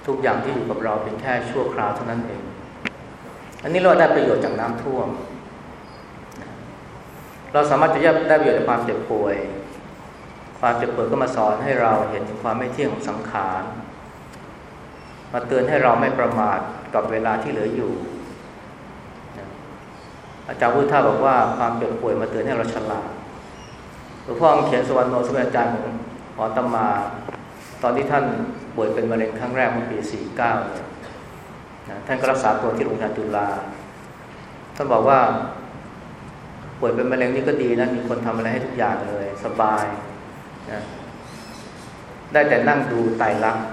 ทุกอย่างที่อยู่กับเราเป็นแค่ชั่วคราวเท่านั้นเอง อันนี้เราได้ประโยชน์จากน้ำท่วม เราสามารถจะได้ประโยชน์จากความเจ็บป่วย ความเจ็บป่วยก็มาสอนให้เราเห็นถึงความไม่เที่ยงของสังขารมาเตือนให้เราไม่ประมาทกับเวลาที่เหลืออยู่ อาจารย์พุทธาบอกว่าความเจ็บป่วยมาเตือนให้เราฉลาดหลวงพ่อเขียนสวรรค์โนสมัยอาจารย์หอตมา ตอนที่ท่านป่วยเป็นมะเร็งครั้งแรกเมื่อปี 49เนี่ยท่านก็รักษาตัวที่โรงพยาบาลจุฬาท่านบอกว่าป่วยเป็นมะเร็งนี่ก็ดีนะมีคนทำอะไรให้ทุกอย่างเลย สบายนะได้แต่นั่งดูไตรลักษณ์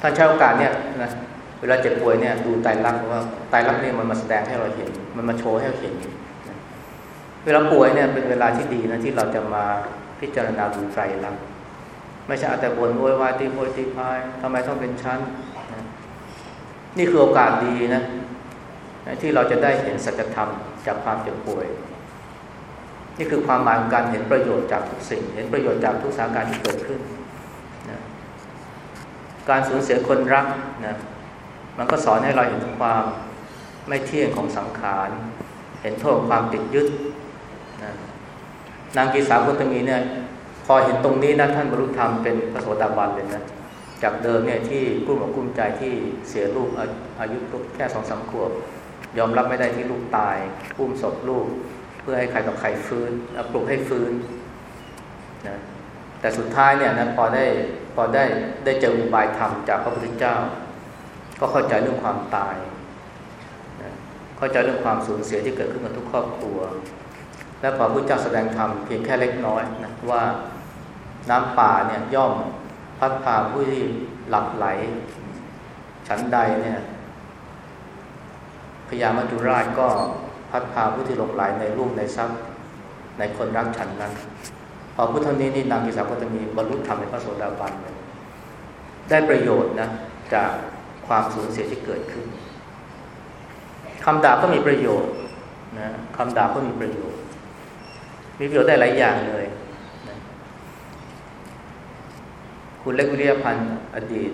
ท่านใช้โอกาสเนี่ยนะ วลาเจ็บป่วยเนี่ยดูไตรลักษณ์ว่าไตรลักษณ์เนี่ยมันมาแสดงให้เราเห็น มันมาโชว์ให้เราเห็น เวลาป่วยเนี่ยเป็นเวลาที่ดีนะที่เราจะมาพิจารณาดูไตรลักษณ์ไม่ใช่อาแต่บ่นโวยวายตีโพยตีพายทำไมต้องเป็นชั้นนี่คือโอกาสดีนะที่เราจะได้เห็นสัจธรรมจากความเจ็บป่วย นี่คือความหมายของการเห็นประโยชน์จากทุกสิ่ง เห็นประโยชน์จากทุกสถานการณ์ที่เกิดขึ้นนะการสูญเสียคนรักนะ มันก็สอนให้เราเห็นความไม่เที่ยงของสังขาร เห็นโทษความติดยึดนะนางกีสาพุทธมีเนี่ย พอเห็นตรงนี้นะท่านบรรลุธรรมเป็นพระโสดาบันเลยนะ จากเดิมเนี่ยที่กุ้มอกกุ้มใจที่เสียลูกอายุแค่สองสามขวบ ยอมรับไม่ได้ที่ลูกตายอุ้มศพลูก เพื่อให้ใครต่อใครฟื้นปลุกให้ฟื้นนะแต่สุดท้ายเนี่ยนะพอได้พอได้ได้เจออุบายธรรมจากพระพุทธเจ้า ก็เข้าใจเรื่องความตายเข้าใจเรื่องความสูญเสียที่เกิดขึ้นกับทุกครอบครัว และพอพระพุทธเจ้าแสดงธรรมเพียงแค่เล็กน้อยนะว่าน้ำป่าเนี่ยย่อมพัดพาผู้ที่หลับไหลฉันใดเนี่ยพญามัจจุราชก็พัดพาผู้ที่หลงไหลในรูปในทรัพย์ในคนรักฉันนั้น พอพุทธนี้นี่นางกิสาก็จะมีบรรลุธรรมในพระโสดาบันเลยได้ประโยชน์นะจาก ความสูญเสียที่เกิดขึ้นคำด่าก็มีประโยชน์นะคำด่าก็มีประโยชน์ มีประโยชน์ได้หลายอย่างเลยนะคุณเล็กวิริยพันธ์อดีต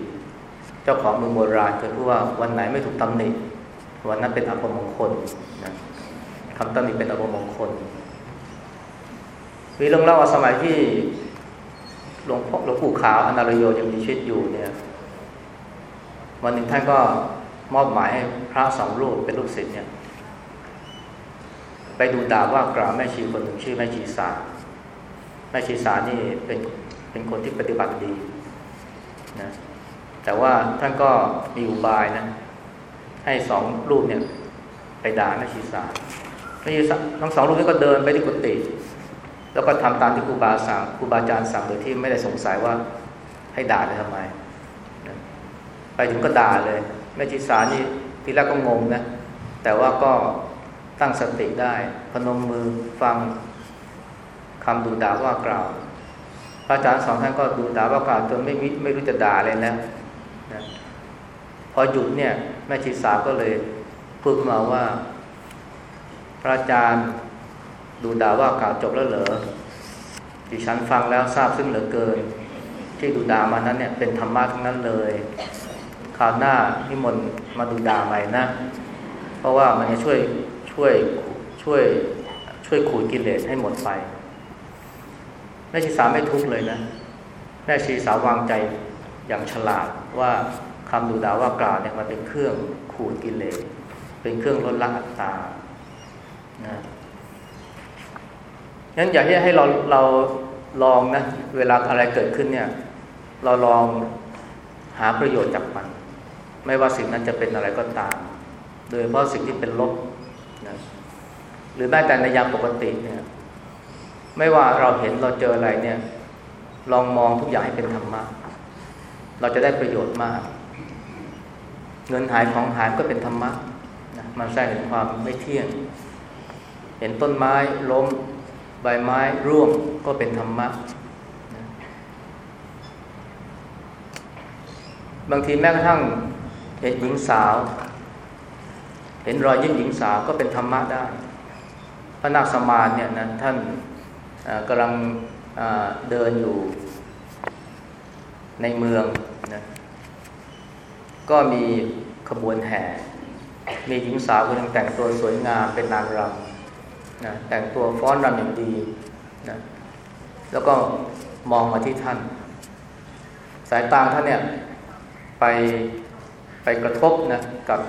เจ้าของเมืองโบราณเคยพูดว่าวันไหนไม่ถูกตำหนิวันนั้นเป็นอัปมงคลนะคำตำหนิเป็นอัปมงคลมีเรื่องเล่าว่าสมัยที่หลวงพ่อหลวงปู่ขาวอนาลโยยังมีชีวิตอยู่เนี่ย วันหนึ่งท่านก็มอบหมายให้พระสองรูปเป็นลูกศิษย์เนี่ย ไปดูดาว่ากล่าวแม่ชีคนหนึ่งชื่อแม่ชีสาแม่ชีสานี่เป็นเป็นคนที่ปฏิบัติดีนะแต่ว่าท่านก็มีอุบายนะ ให้สองรูปเนี่ย ไปด่าแม่ชีสาแม่ชีสาทั้งสองรูปนี้ก็เดินไปที่กุฏิแล้วก็ทำตามที่ครูบาสั่งครูบาอาจารย์สั่งโดยที่ไม่ได้สงสัยว่าให้ด่าไปทำไม ไปถึงก็ด่าเลยแม่ชีสานี่ทีแรกก็งงนะ แต่ว่าก็ตั้งสติได้ พนมมือฟังคำดูด่าว่ากล่าว พระอาจารย์สองท่านก็ดูด่าว่ากล่าวจนไม่ไม่รู้จะด่าเลยแล้วนะพอหยุดเนี่ยแม่ชีสาก็เลยพูดมาว่า พระอาจารย์ดูด่าว่ากล่าวจบแล้วเหรอที่ฉันฟังแล้วทราบซึ่งเหลือเกิน ที่ดูด่ามานั้นเนี่ยเป็นธรรมะทั้งนั้นเลย ราวหน้านิมนต์มาดูดาใหม่นะ เพราะว่ามันจะช่วยช่วยช่วยช่วยขูดกิเลสให้หมดไปแม่ชีสาไม่ทุกเลยนะแม่ชีสาวางใจอย่างฉลาดว่าคำดูดาว่ากล่าวเนี่ยมันเป็นเครื่องขูดกิเลสเป็นเครื่องลดละอัตตานะงั้นอยากให้ให้เราเราลองนะ เวลาอะไรเกิดขึ้นเนี่ย เราลองหาประโยชน์จากมัน ไม่ว่าสิ่งนั้นจะเป็นอะไรก็ตาม โดยเพราะสิ่งที่เป็นลบนะหรือแม้แต่ในยามปกติเนี่ย ไม่ว่าเราเห็นเราเจออะไรเนี่ย ลองมองทุกอย่างให้เป็นธรรมะ เราจะได้ประโยชน์มาก เงินหายของหายก็เป็นธรรมะนะมันแสดงถึงความไม่เที่ยง เห็นต้นไม้ล้มใบไม้ร่วงก็เป็นธรรมะบางทีแม้กระทั่ง เห็นหญิงสาว เห็นรอยยิ้มหญิงสาวก็เป็นธรรมะได้ พระนาคสมานเนี่ยนะท่านกำลังเดินอยู่ในเมืองนะก็มีขบวนแห่ มีหญิงสาวคนหนึ่งแต่งตัวสวยงามเป็นนางรำนะแต่งตัวฟ้อนรำอย่างดีนะแล้วก็มองมาที่ท่าน สายตาท่านเนี่ยไป ไปกระทบนะกับ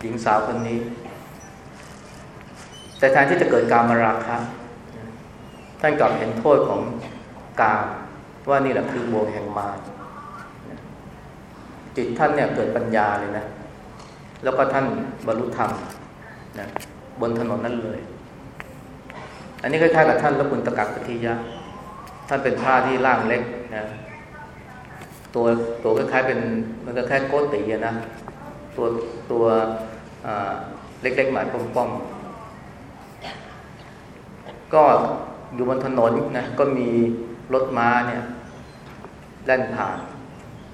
หญิงสาวคนนี้ แต่แทนที่จะเกิดการมาราคะท่านกลับเห็นโทษของกามว่านี่แหละคือโบแห่งมารจิตท่านเนี่ยเกิดปัญญาเลยนะ แล้วก็ท่านบรรลุธรรมนะบนถนนนั้นเลย อันนี้คล้ายๆกับท่านละบุญตะกักปฏิยะท่านเป็นพระที่ร่างเล็กนะ ตัวตัวคล้ายๆเป็นมันก็แค่โกติอะนะตัวตัวเล็กๆหมายป้อมๆก็อยู่บนถนนนะก็มีรถม้าเนี่ยแล่นผ่าน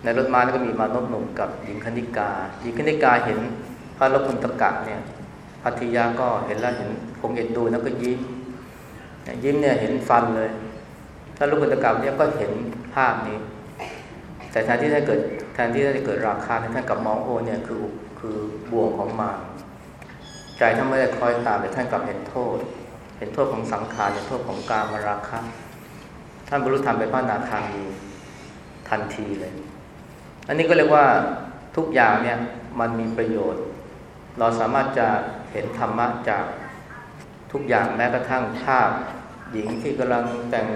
ในรถม้านี่ก็มีมานพหนุ่มกับหญิงคณิกาหญิงคณิกาเห็นพระรพุนตกะเนี่ยพัทยาก็เห็นแล้วเห็นคงเอ็นดูแล้วก็ยิ้มยิ้มเนี่ยเห็นฟันเลยถ้ารพุนตกะเนี่ยก็เห็นภาพนี้ แต่แทนที่จะเกิดแทนที่จะเกิดราคาท่านกับมองโอเนี่ยคือคือบ่วงของมารใจท่านไม่ได้คอยตามแต่ท่านกลับเห็นโทษ เห็นโทษของสังขารเห็นโทษของการมาราคะท่านบรรลุธรรมเป็นพระนาคามีทันทีเลย อันนี้ก็เรียกว่าทุกอย่างเนี่ยมันมีประโยชน์ เราสามารถจะเห็นธรรมะจากทุกอย่างแม้กระทั่งภาพ หญิงที่กำลังแต่ง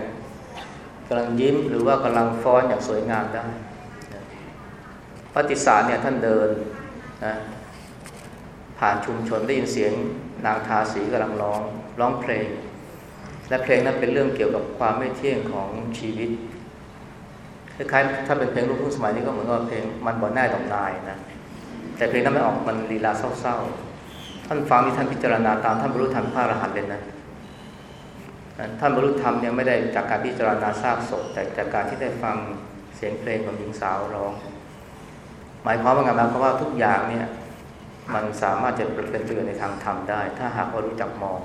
กำลังยิ้มหรือว่ากำลังฟ้อนอย่างสวยงามได้ พระติสาเนี่ยท่านเดินนะผ่านชุมชนได้ยินเสียงนางทาสีกำลังร้องร้องเพลง และเพลงนั้นเป็นเรื่องเกี่ยวกับความไม่เที่ยงของชีวิตคล้ายๆถ้าเป็นเพลงลูกทุ่งสมัยนี้ก็เหมือนกับเพลงมันบ่อแน่ดอกนายนะแต่เพลงนั้นไม่ออกมันลีลาเศร้าๆท่านฟังที่ท่านพิจารณาตามท่านบรรลุธรรมพระอรหันต์เลยนะท่านบรรลุธรรมเนี่ยไม่ได้จากการพิจารณาทราบสดแต่จากการที่ได้ฟังเสียงเพลงของหญิงสาวร้อง หมายความว่าไงหมายความว่าทุกอย่างเนี่ยมันสามารถจะเป็นประโยชน์ในทางธรรมได้ ถ้าหากว่ารู้จักมอง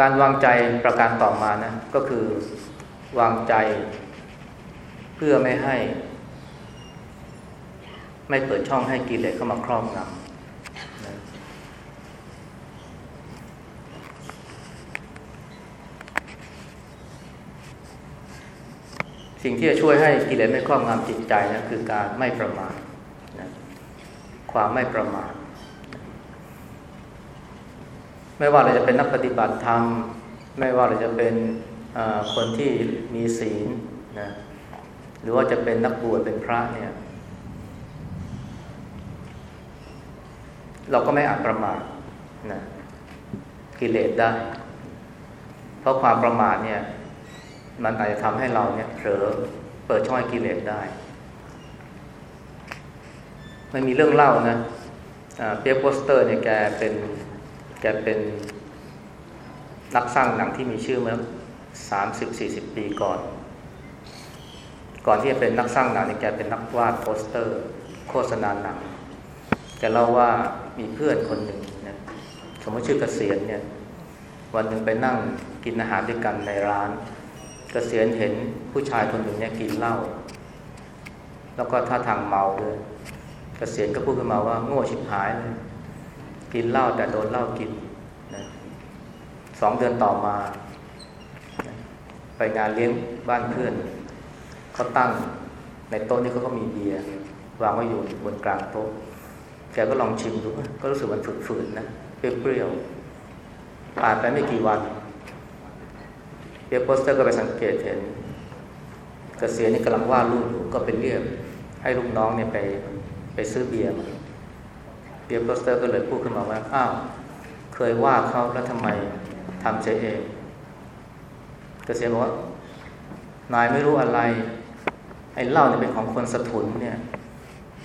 การวางใจประการต่อมานะก็คือวางใจเพื่อไม่ให้ ไม่เปิดช่องให้กิเลสเข้ามาครอบงำ สิ่งที่จะช่วยให้กิเลสไม่ครอบงำจิตใจนะคือการไม่ประมาทนะความไม่ประมาทไม่ว่าเราจะเป็นนักปฏิบัติธรรม ไม่ว่าเราจะเป็นคนที่มีศีลนะหรือว่าจะเป็นนักบวชเป็นพระเนี่ย เราก็ไม่อาจประมาทนะกิเลสได้ เพราะความประมาทเนี่ย มันอาจจะทำให้เราเนี่ยเผลอเปิดช่องกิเลสได้ มันมีเรื่องเล่านะเปียโปสเตอร์เนี่ยแกเป็นแกเป็นนักสร้างหนังที่มีชื่อมาสามสิบสี่สิบปีก่อน ก่อนที่จะเป็นนักสร้างหนังเนี่ยแกเป็นนักวาดโปสเตอร์ โฆษณาหนังแกเล่าว่ามีเพื่อนคนหนึ่งนะสมมติชื่อเกษียณเนี่ย วันหนึ่งไปนั่งกินอาหารด้วยกันในร้าน เกษียณเห็นผู้ชายคนหนึ่งเนี่ยกินเหล้าแล้วก็ท่าทางเมาเลยเกษียณก็พูดขึ้นมาว่าโง่ชิบหายเลยกินเหล้าแต่โดนเหล้ากินนะสองเดือนต่อมา ไปงานเลี้ยงบ้านเพื่อนเขาตั้งในโต๊ะนี้เขาก็มีเบียร์วางไว้อยู่บนกลางโต๊ะแกก็ลองชิมดูก็รู้สึกมันฝืดๆนะเปรี้ยวๆผ่านไปไม่กี่วัน เปี๊ยกโปสเตอร์ก็ไปสังเกตเห็นเกษียณนี่กำลังวาดรูปอยู่ก็ไปเรียกให้ลูกน้องเนี่ยไปไปซื้อเบียร์มาเปี๊ยกโปสเตอร์ก็เลยพูดขึ้นมาว่าอ้าวเคยว่าเขาแล้วทำไมทำใจเองเกษียณบอกว่านายไม่รู้อะไรไอ้เหล้าเนี่ยเป็นของคนสถุนเนี่ย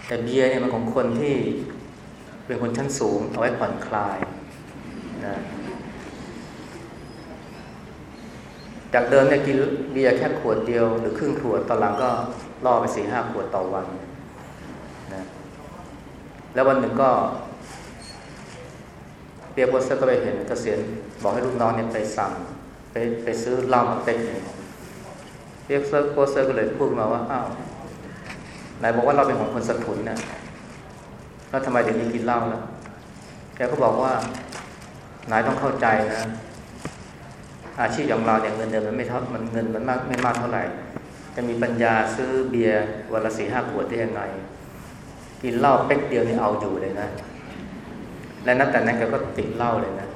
แต่เบียร์เนี่ยมันของคนที่เป็นคนชั้นสูงเอาไว้ผ่อนคลายนะ จากเดิมเนี่ยกินเบียร์แค่ขวดเดียว หรือครึ่งขวดตอนหลังก็ล่อไปสี่ห้าขวดต่อวันนะแล้ววันหนึ่งก็เปี๊ยกโปสเตอร์ก็ไปเห็นเกษียณบอกให้ลูกน้องเนี่ยไปสั่ง ไปไปซื้อเหล้ามาเต็มหนึ่งเปี๊ยกโปสเตอร์ก็เลยพูดมาว่าอ้าวนายบอกว่าเราเป็นของคนสถุนนะแล้วทำไมถึงมีกินเหล้าแล้วแกก็บอกว่านายต้องเข้าใจนะ อาชีพอย่างเราเนี่ยเงินเดือนมันไม่เท่ามันเงินมันมากไม่มากเท่าไหร่ จะมีปัญญาซื้อเบียร์วันละสี่ห้าขวดได้ยังไง กินเหล้าเป๊กเดียวนี่เอาอยู่เลยนะ และนับแต่นั้นแกก็ติดเหล้าเลยนะ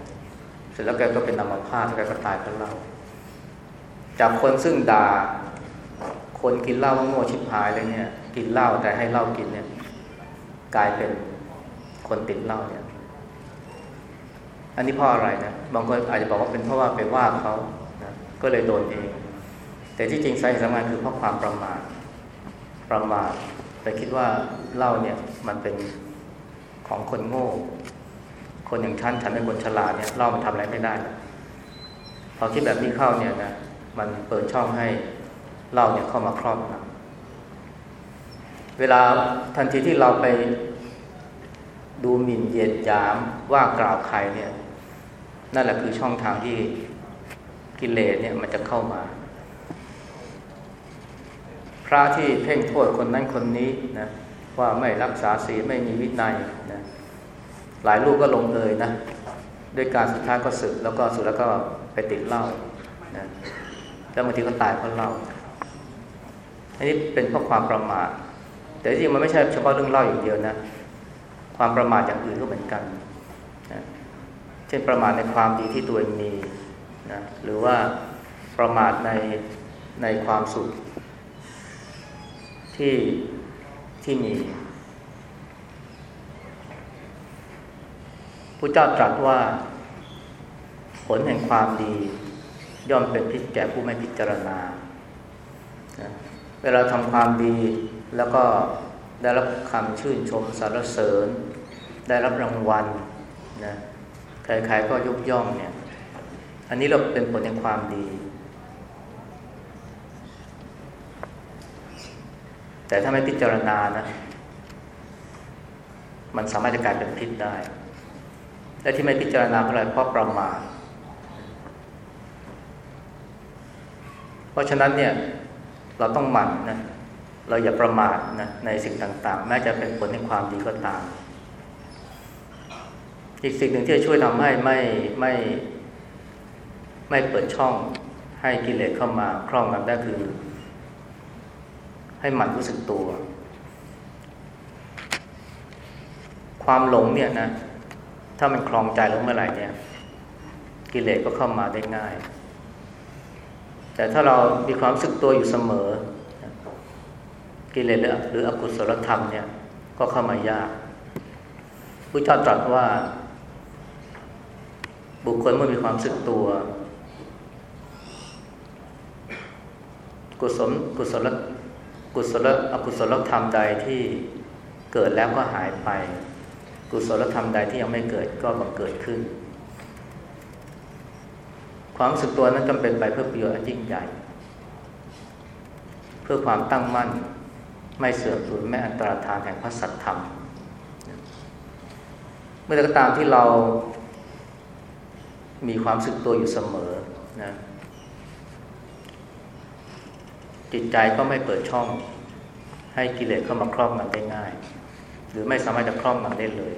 เสร็จแล้วแกก็เป็นอัมพาตแกก็ตายเพราะเหล้าจากคนซึ่งด่าคนกินเหล้าว่าโง่ชิบหายเลยเนี่ย กินเหล้าแต่ให้เหล้ากินเนี่ย กลายเป็นคนติดเหล้าเนี่ย อันนี้เพราะอะไรนะบางคนอาจจะบอกว่าเป็นเพราะว่าไปว่าเขานะก็เลยโดนเอง แต่ที่จริงสาเหตุสำคัญคือเพราะความประมาทประมาทไปคิดว่าเหล้าเนี่ยมันเป็นของคนโง่ คนอย่างฉันฉันเป็นคนฉลาดเนี่ยเหล้ามันทำอะไรไม่ได้พอคิดแบบนี้เข้าเนี่ยนะมันเปิดช่องให้เหล้าเนี่ยเข้ามาครอบงำเวลาทันทีที่เราไปดูหมิ่นเหยียดหยามว่ากล่าวใครเนี่ย นั่นแหละคือช่องทางที่กิเลสเนี่ยมันจะเข้ามา พระที่เพ่งโทษคนนั้นคนนี้นะว่าไม่รักษาศีลไม่มีวินัยนะหลายลูกก็ลงเอยนะด้วยการสุดท้ายก็สึกแล้วก็สุดแล้วก็ไปติดเหล้านะแล้วบางทีก็ตายเพราะเหล้าอันนี้เป็นเพราะความประมาทแต่จริงมันไม่ใช่เฉพาะเรื่องเหล้าอย่างเดียวนะ ความประมาทอย่างอื่นก็เหมือนกันเช่นประมาทในความดีที่ตัวเองมีนะหรือว่าประมาทในในความสุขที่ที่มีพระเจ้าตรัสว่า ผลแห่งความดี ย่อมเป็นพิษแก่ผู้ไม่พิจารณานะเวลาทำความดีแล้วก็ได้รับคำชื่นชมสรรเสริญ ได้รับรางวัลนะ ใครๆก็ยกย่องเนี่ย อันนี้เราเป็นผลแห่งความดี แต่ถ้าไม่พิจารณานะ มันสามารถจะกลายเป็นพิษได้ และที่ไม่พิจารณาเพราะอะไรเพราะประมาทเพราะฉะนั้นเนี่ยเราต้องหมั่นนะ เราอย่าประมาทนะในสิ่งต่างๆ แม้จะเป็นผลในความดีก็ตาม อีกสิ่งหนึ่งที่จะช่วยทำให้ไม่ไม่ไม่เปิดช่องให้กิเลสเข้ามาครอบงำได้คือ ให้หมั่นรู้สึกตัว ความหลงเนี่ยนะ ถ้ามันคลองใจเราเมื่อไหร่เนี่ย กิเลสก็เข้ามาได้ง่าย แต่ถ้าเรามีความรู้สึกตัวอยู่เสมอ กิเลสหรืออกุศลธรรมเนี่ย ก็เข้ามายากพระเจ้าตรัสว่า บุคคลเมื่อมีความสึกตัว กุศลกุศลกุศลอกุศลธรรมใดที่เกิดแล้วก็หายไป กุศลธรรมใดที่ยังไม่เกิดก็บังเกิดขึ้น ความสึกตัวนั้นจำเป็นไปเพื่อประโยชน์อันยิ่งใหญ่ เพื่อความตั้งมั่นไม่เสื่อมสูญไม่อันตรธานแห่งพระสัตธรรม เมื่อก็ตามที่เรา มีความสึกตัวอยู่เสมอนะจิตใจก็ไม่เปิดช่อง ให้กิเลสเข้ามาครอบงำได้ง่าย หรือไม่สามารถจะครอบงำได้เลย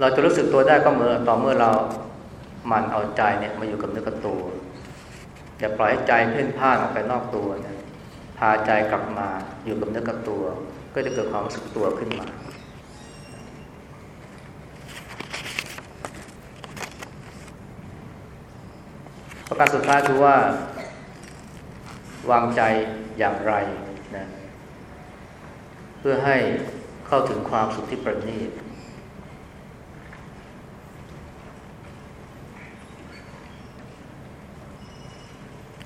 เราจะรู้สึกตัวได้ก็เมื่อต่อเมื่อเรามันเอาใจเนี่ยมาอยู่กับเนื้อกับตัวอย่าปล่อยให้ใจเพ่นพ่านออกไปนอกตัวนะพาใจกลับมาอยู่กับเนื้อกับตัว ก็จะเกิดความรู้สึกตัวขึ้นมา ประการสุดท้ายคือว่า วางใจอย่างไรนะเพื่อให้เข้าถึงความสุขที่ประณีต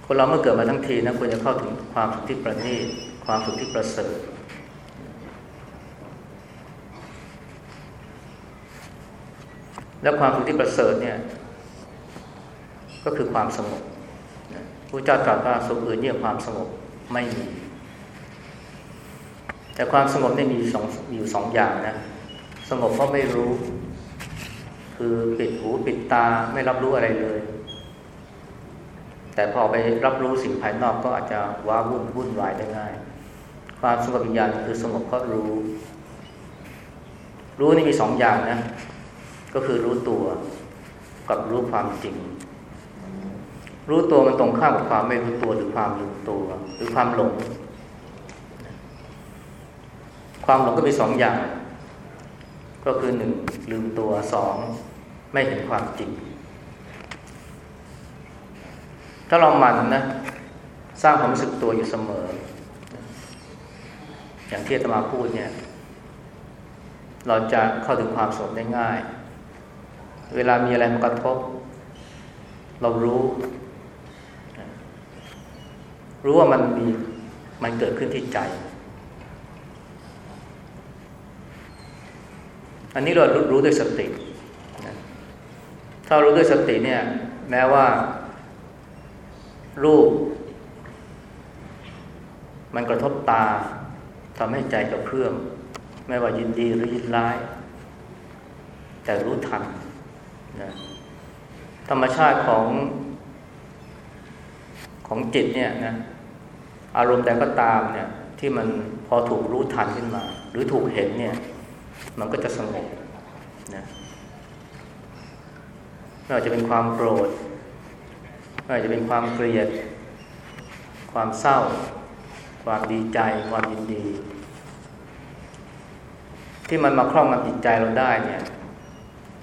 คนเราเมื่อเกิดมาทั้งทีนะควรจะเข้าถึงความสุขที่ประณีตความสุขที่ประเสริฐและความสุขที่ประเสริฐเนี่ย ก็คือความสงบพระเจ้าตรัสว่าสุขอื่นเนี่ยความสงบไม่มี แต่ความสงบเนี่ยมีสองมีอยู่สองอย่างนะ สงบเพราะไม่รู้ คือปิดหูปิดตาไม่รับรู้อะไรเลย แต่พอไปรับรู้สิ่งภายนอกก็อาจจะว้าวุ่นวุ่นวายได้ง่าย ความสงบอีกอย่างคือสงบเพราะรู้ รู้นี่มีสองอย่างนะ ก็คือรู้ตัวกับรู้ความจริง รู้ตัวมันตรงข้ามกับความไม่รู้ตัวหรือความลืมตัว หรือความหลง ความหลงก็มีสองอย่าง ก็คือหนึ่งลืมตัวสองไม่เห็นความจริง ถ้าเราหมั่นนะ สร้างความรู้สึกตัวอยู่เสมอ อย่างที่อาตมาพูดเนี่ย เราจะเข้าถึงความสงบได้ง่าย เวลามีอะไรมากระทบ เรารู้ รู้ว่ามันมีมันเกิดขึ้นที่ใจ อันนี้เรารู้ด้วยสติถ้ารู้ด้วยสติเนี่ย แม้ว่า รูป มันกระทบตาทำให้ใจกระเพื่อมไม่ว่ายินดีหรือยินร้าย แต่รู้ทันนะธรรมชาติของของจิตเนี่ยนะ อารมณ์ใดก็ตามเนี่ยที่มันพอถูกรู้ทันขึ้นมา หรือถูกเห็นเนี่ย มันก็จะสงบนะไม่ว่าจะเป็นความโกรธไม่ว่าจะเป็นความเกลียด ความเศร้า ความดีใจ ความยินดี ที่มันมาครอบงำจิตใจเราได้เนี่ย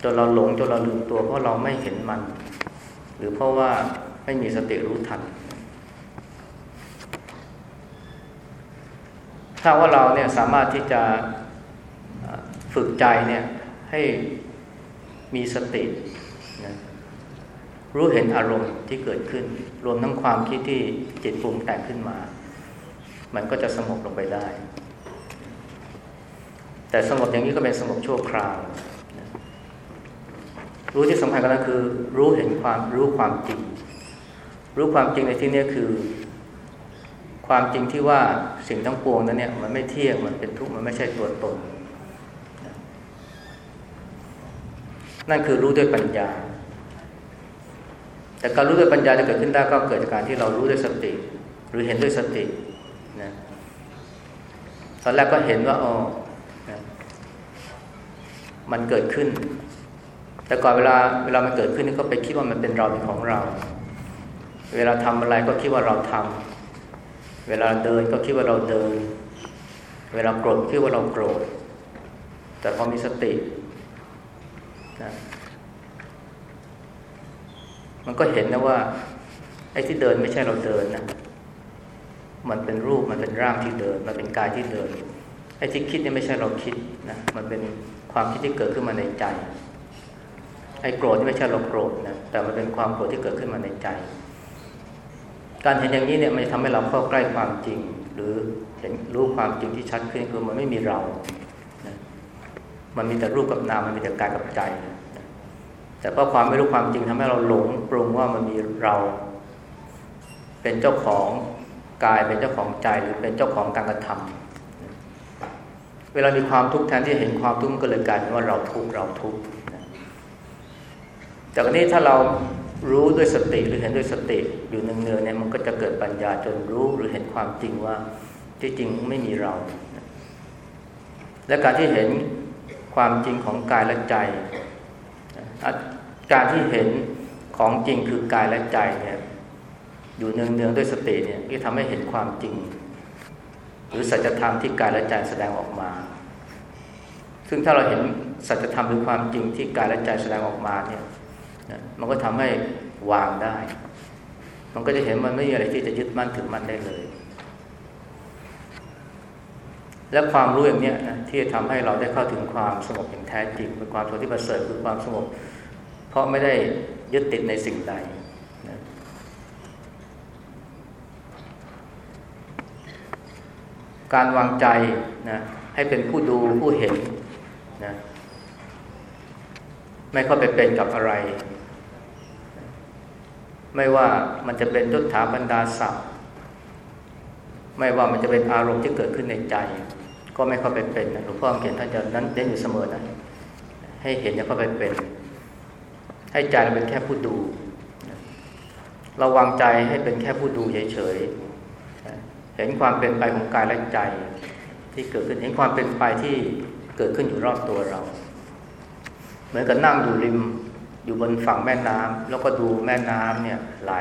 จนเราหลงจนเราลืมตัวเพราะเราไม่เห็นมัน หรือเพราะว่าไม่มีสติรู้ทัน ถ้าว่าเราเนี่ยสามารถที่จะฝึกใจเนี่ยให้มีสตินะรู้เห็นอารมณ์ที่เกิดขึ้น รวมทั้งความคิดที่จิตปรุงแต่งขึ้นมา มันก็จะสงบลงไปได้ แต่สงบอย่างนี้ก็เป็นสงบชั่วคราวนะรู้ที่สำคัญก็คือ รู้เห็นความรู้ความจริง รู้ความจริงในที่นี้คือ ความจริงที่ว่าสิ่งทั้งปวงนั้นเนี่ยมันไม่เที่ยงมันเป็นทุกข์มันไม่ใช่ตัวตน นั่นคือรู้ด้วยปัญญา แต่การรู้ด้วยปัญญาจะเกิดขึ้นได้ก็เกิดจากการที่เรารู้ด้วยสติ หรือเห็นด้วยสตินะตอนแรกก็เห็นว่าอ๋อมันเกิดขึ้น แต่ก่อนเวลาเวลามันเกิดขึ้นนี่ก็ไปคิดว่ามันเป็นเราเป็นของเรา เวลาทำอะไรก็คิดว่าเราทำ เวลาเดินก็คิดว่าเราเดิน เวลาโกรธคิดว่าเราโกรธ แต่พอมีสตินะมันก็เห็นนะว่าไอ้ที่เดินไม่ใช่เราเดินนะ มันเป็นรูปมันเป็นร่างที่เดิน มันเป็นกายที่เดิน ไอ้ที่คิดเนี่ยไม่ใช่เราคิดนะ มันเป็นความคิดที่เกิดขึ้นมาในใจ ไอ้โกรธนี่ไม่ใช่เราโกรธนะ แต่มันเป็นความโกรธที่เกิดขึ้นมาในใจ การเห็นอย่างนี้เนี่ยมันทำให้เราเข้าใกล้ความจริง หรือเห็นรู้ความจริงที่ชัดขึ้นคือมันไม่มีเรามันมีแต่รูปกับนามมันมีแต่กายกับใจแต่เพราะความไม่รู้ความจริงทำให้เราหลงปรุงว่ามันมีเรา เป็นเจ้าของกายเป็นเจ้าของใจหรือเป็นเจ้าของการกระทำเวลามีความทุกข์แทนที่เห็นความทุกข์ก็เลยกลายเป็นว่าเราทุกข์เราทุกข์จากนี้ถ้าเรา รู้ด้วยสติหรือเห็นด้วยสติอยู่เนืองๆเนี่ยมันก็จะเกิดปัญญาจนรู้หรือเห็นความจริงว่าที่จริงไม่มีเรา และการที่เห็นความจริงของกายและใจ การที่เห็นของจริงคือกายและใจเนี่ยอยู่เนืองๆด้วยสติเนี่ยที่ทำให้เห็นความจริง หรือสัจธรรมที่กายและใจแสดงออกมา ซึ่งถ้าเราเห็นสัจธรรมหรือความจริงที่กายและใจแสดงออกมาเนี่ย มันก็ทำให้วางได้ มันก็จะเห็นมันไม่มีอะไรที่จะยึดมั่นถือมั่นได้เลย และความรู้อย่างนี้นะที่จะทำให้เราได้เข้าถึงความสงบอย่างแท้จริงเป็นความสงบที่ประเสริฐคือความสงบ เพราะไม่ได้ยึดติดในสิ่งใดนะการวางใจนะให้เป็นผู้ดูผู้เห็นนะไม่เข้าไปเป็นกับอะไร ไม่ว่ามันจะเป็นยศถาบรรดาศักดิ์ไม่ว่ามันจะเป็นอารมณ์ที่เกิดขึ้นในใจ ก็ไม่เข้าไปเป็นหลวงพ่อเขียนท่านจะนั้นเน้นอยู่เสมอนะให้เห็นอย่าเข้าไปเป็น ให้ใจเราเป็นแค่ผู้ดูราวางใจให้เป็นแค่ผู้ดูเฉยๆเห็นความเป็นไปของกายและใจ ที่เกิดขึ้นเห็นความเป็นไปที่เกิดขึ้นอยู่รอบตัวเรา เหมือนกับนั่งอยู่ริม อยู่บนฝั่งแม่น้ำแล้วก็ดูแม่น้ำเนี่ยไหล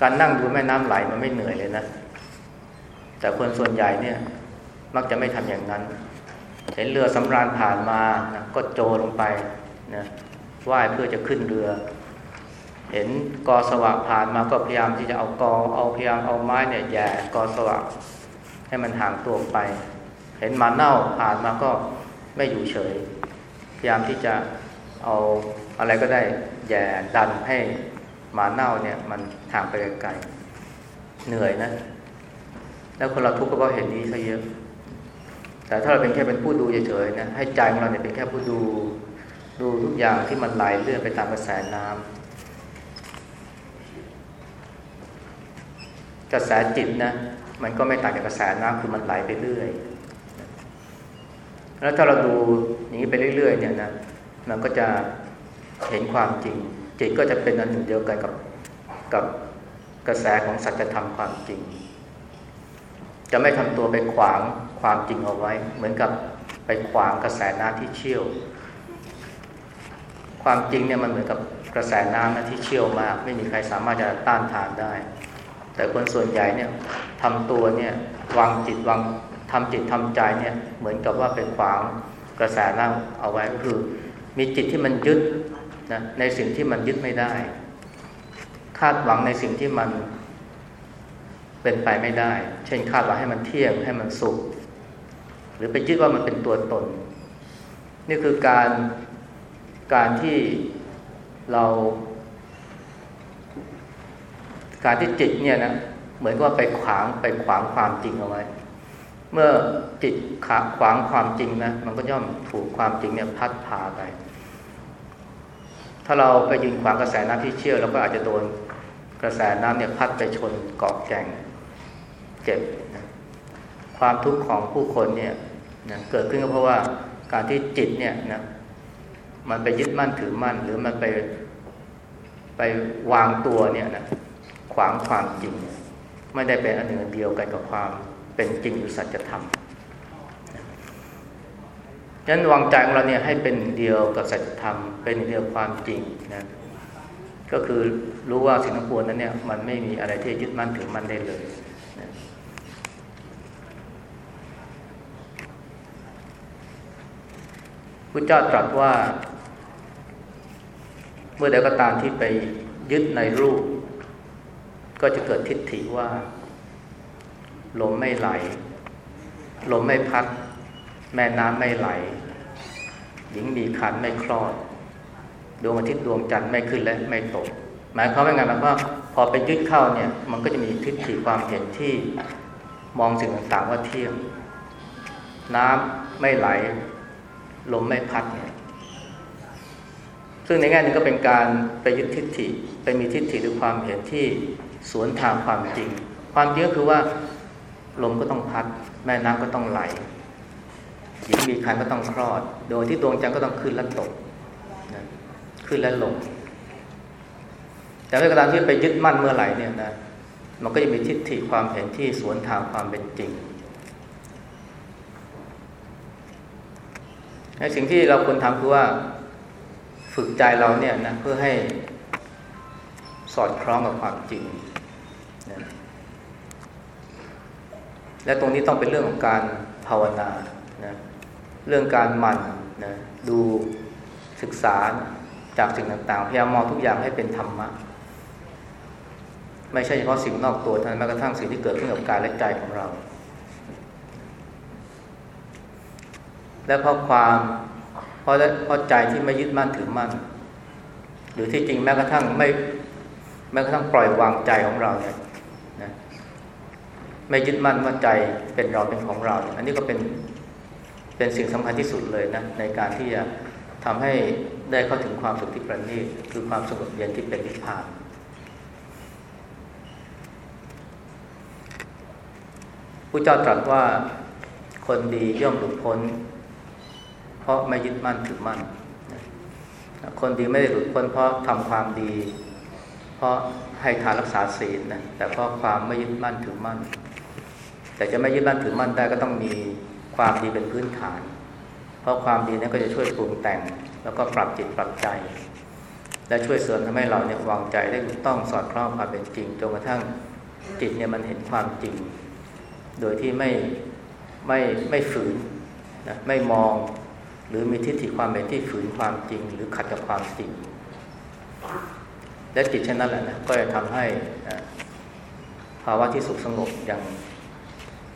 การนั่งดูแม่น้ำไหลมันไม่เหนื่อยเลยนะ แต่คนส่วนใหญ่เนี่ย มักจะไม่ทำอย่างนั้น เห็นเรือสำราญผ่านมานะก็โจลงไปนะว่ายเพื่อจะขึ้นเรือ เห็นกอสวะผ่านมาก็พยายามที่จะเอากอเอาพยายามเอาไม้เนี่ยแย่กอสวะให้มันห่างตัวไป เห็นหมาเน่าผ่านมาก็ไม่อยู่เฉย พยายามที่จะ เอาอะไรก็ได้แย่ดันให้หมาเน่าเนี่ย มันห่างไปไกลๆเหนื่อยนะ แล้วคนเราทุกข์ก็เพราะเห็นนี้ซะเยอะ แต่ถ้าเราเป็นแค่เป็นผู้ดูเฉยๆนะให้ใจของเราเนี่ยเป็นแค่ผู้ดู ดูทุกอย่างที่มันไหลเลื่อนไปตามกระแสน้ำกระแสจิตนะมันก็ไม่ต่างจากกระแสน้ำคือมันไหลไปเรื่อย แล้วถ้าเราดูอย่างนี้ไปเรื่อย ๆ เนี่ยนะ มันก็จะเห็นความจริง จิตก็จะเป็นอันหนึ่งเดียวกันกับกับกระแสของสัจธรรมความจริง จะไม่ทำตัวไปขวางความจริงเอาไว้ เหมือนกับไปขวางกระแสน้ำที่เชี่ยว ความจริงเนี่ยมันเหมือนกับกระแสน้ำนะที่เชี่ยวมาก ไม่มีใครสามารถจะต้านทานได้ แต่คนส่วนใหญ่เนี่ยทำตัวเนี่ยวางจิตวางทำจิตทำใจเนี่ยเหมือนกับว่าเป็นขวางกระแสน้ำเอาไว้ก็คือ มีจิตที่มันยึดนะในสิ่งที่มันยึดไม่ได้ คาดหวังในสิ่งที่มัน เป็นไปไม่ได้ เช่นคาดหวังให้มันเที่ยงให้มันสุข หรือไปยึดว่ามันเป็นตัวตน นี่คือการการที่เราการที่จิตเนี่ยนะเหมือนว่าไปขวางไปขวางความจริงเอาไว้ เมื่อจิตขาขวางความจริงนะมันก็ย่อมถูกความจริงเนี่ยพัดพาไป ถ้าเราไปยืนขวางกระแสน้ำที่เชี่ยวเราก็อาจจะโดนกระแสน้ำเนี่ยพัดไปชนเกาะแก่งเจ็บนะความทุกข์ของผู้คนเนี่ยนะเกิดขึ้นก็เพราะว่าการที่จิตเนี่ยนะมันไปยึดมั่นถือมั่น หรือมันไปไปวางตัวเนี่ยนะขวางความจริง ไม่ได้เป็นอันหนึ่งเดียวกันกับความ เป็นจริงหรือสัจธรรมฉะนั้นวางใจของเราเนี่ยให้เป็นเดียวกับสัจธรรม เป็นเดียวความจริงนะก็คือรู้ว่าสิ่งทั้งปวงนั้นเนี่ยมันไม่มีอะไรที่ยึดมั่นถือมั่นได้เลยนะพระเจ้าตรัสว่า เมื่อใดก็ตามที่ไปยึดในรูป ก็จะเกิดทิฏฐิว่า ลมไม่ไหล ลมไม่พัด แม่น้ำไม่ไหล หญิงมีคันไม่คลอด ดวงอาทิตย์ดวงจันทร์ไม่ขึ้นและไม่ตก หมายความว่าไงหมายความว่าพอไปยึดเข้าเนี่ย มันก็จะมีทิฏฐิความเห็นที่มองสิ่งต่างๆว่าเที่ยง น้ำไม่ไหล ลมไม่พัดเนี่ยซึ่งในแง่นี้ก็เป็นการไปยึดทิฏฐิไปมีทิฏฐิหรือความเห็นที่สวนทางความจริง ความจริงก็คือว่า ลมก็ต้องพัด แม่น้ำก็ต้องไหลหญิงมีคันก็ต้องคลอด โดยที่ดวงจันทร์ก็ต้องขึ้นและตกนะขึ้นและลง แต่เมื่อกาที่ไปยึดมั่นเมื่อไหร่เนี่ยนะมันก็จะมีทิฏฐิความเห็นที่สวนทางความเป็นจริงในสิ่งที่เราควรทำคือว่าฝึกใจเราเนี่ยนะเพื่อให้สอดคล้องกับความจริงนะ และตรงนี้ต้องเป็นเรื่องของการภาวนานะเรื่องการหมั่นนะดูศึกษาจากสิ่งต่างๆ พยายามมองทุกอย่างให้เป็นธรรมะ ไม่ใช่เฉพาะสิ่งนอกตัวเท่านั้นแม้กระทั่งสิ่งที่เกิดขึ้นกับกายและใจของเรา และเพราะความเพราะเพราะใจที่ไม่ยึดมั่นถือมั่น หรือที่จริงแม้กระทั่งไม่แม้กระทั่งปล่อยวางใจของเราเนี่ย ไม่ยึดมั่นว่าใจเป็นเราเป็นของเรา อันนี้ก็เป็นเป็นสิ่งสำคัญที่สุดเลยนะในการที่จะทำให้ได้เข้าถึงความสุขที่ประณีตคือความสงบเย็นที่เป็นนิพพานผู้เจ้าตรัสว่าคนดีย่อมหลุดพ้น เพราะไม่ยึดมั่นถือมั่น คนดีไม่ได้หลุดพ้นเพราะทำความดี เพราะให้ทานรักษาศีลนะแต่เพราะความไม่ยึดมั่นถือมั่น แต่จะไม่ยึดมั่นถือมั่นได้ก็ต้องมีความดีเป็นพื้นฐาน เพราะความดีนั้นก็จะช่วยปรุงแต่ง แล้วก็ปรับจิตปรับใจ และช่วยเสริมทำให้เราเนี่ยวางใจได้ถูกต้องสอดคล้องความเป็นจริงจนกระทั่งจิตเนี่ยมันเห็นความจริง โดยที่ไม่ไม่ไม่ฝืนนะไม่มองหรือมีทิฏฐิความเป็นที่ฝืนความจริง หรือขัดกับความจริง และจิตเช่นนั้นแหละนะก็จะทำให้ภาวะที่สุขสงบอย่าง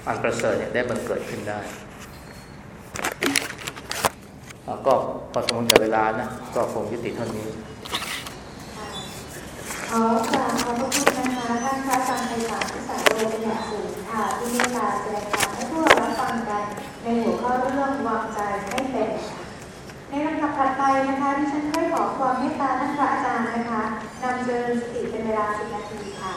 อันประเสริฐเนี่ยได้บังเกิดขึ้นได้ก็พอสมควรกับเวลานะ ก็คงยุติเท่านี้ขอกราบขอบพระคุณนะคะท่านพระอาจารย์ไพศาลที่สายโลเป็นอย่างสูงค่ะที่มีการแสดงธรรมให้พวกเรารับฟังกัน ในหัวข้อเรื่องวางใจให้เป็น ในลำดับถัดไปนะคะที่ฉันค่อยขอความเมตตาท่านพระอาจารย์นะคะนำเจริญสติเป็นเวลาสิบนาทีค่ะ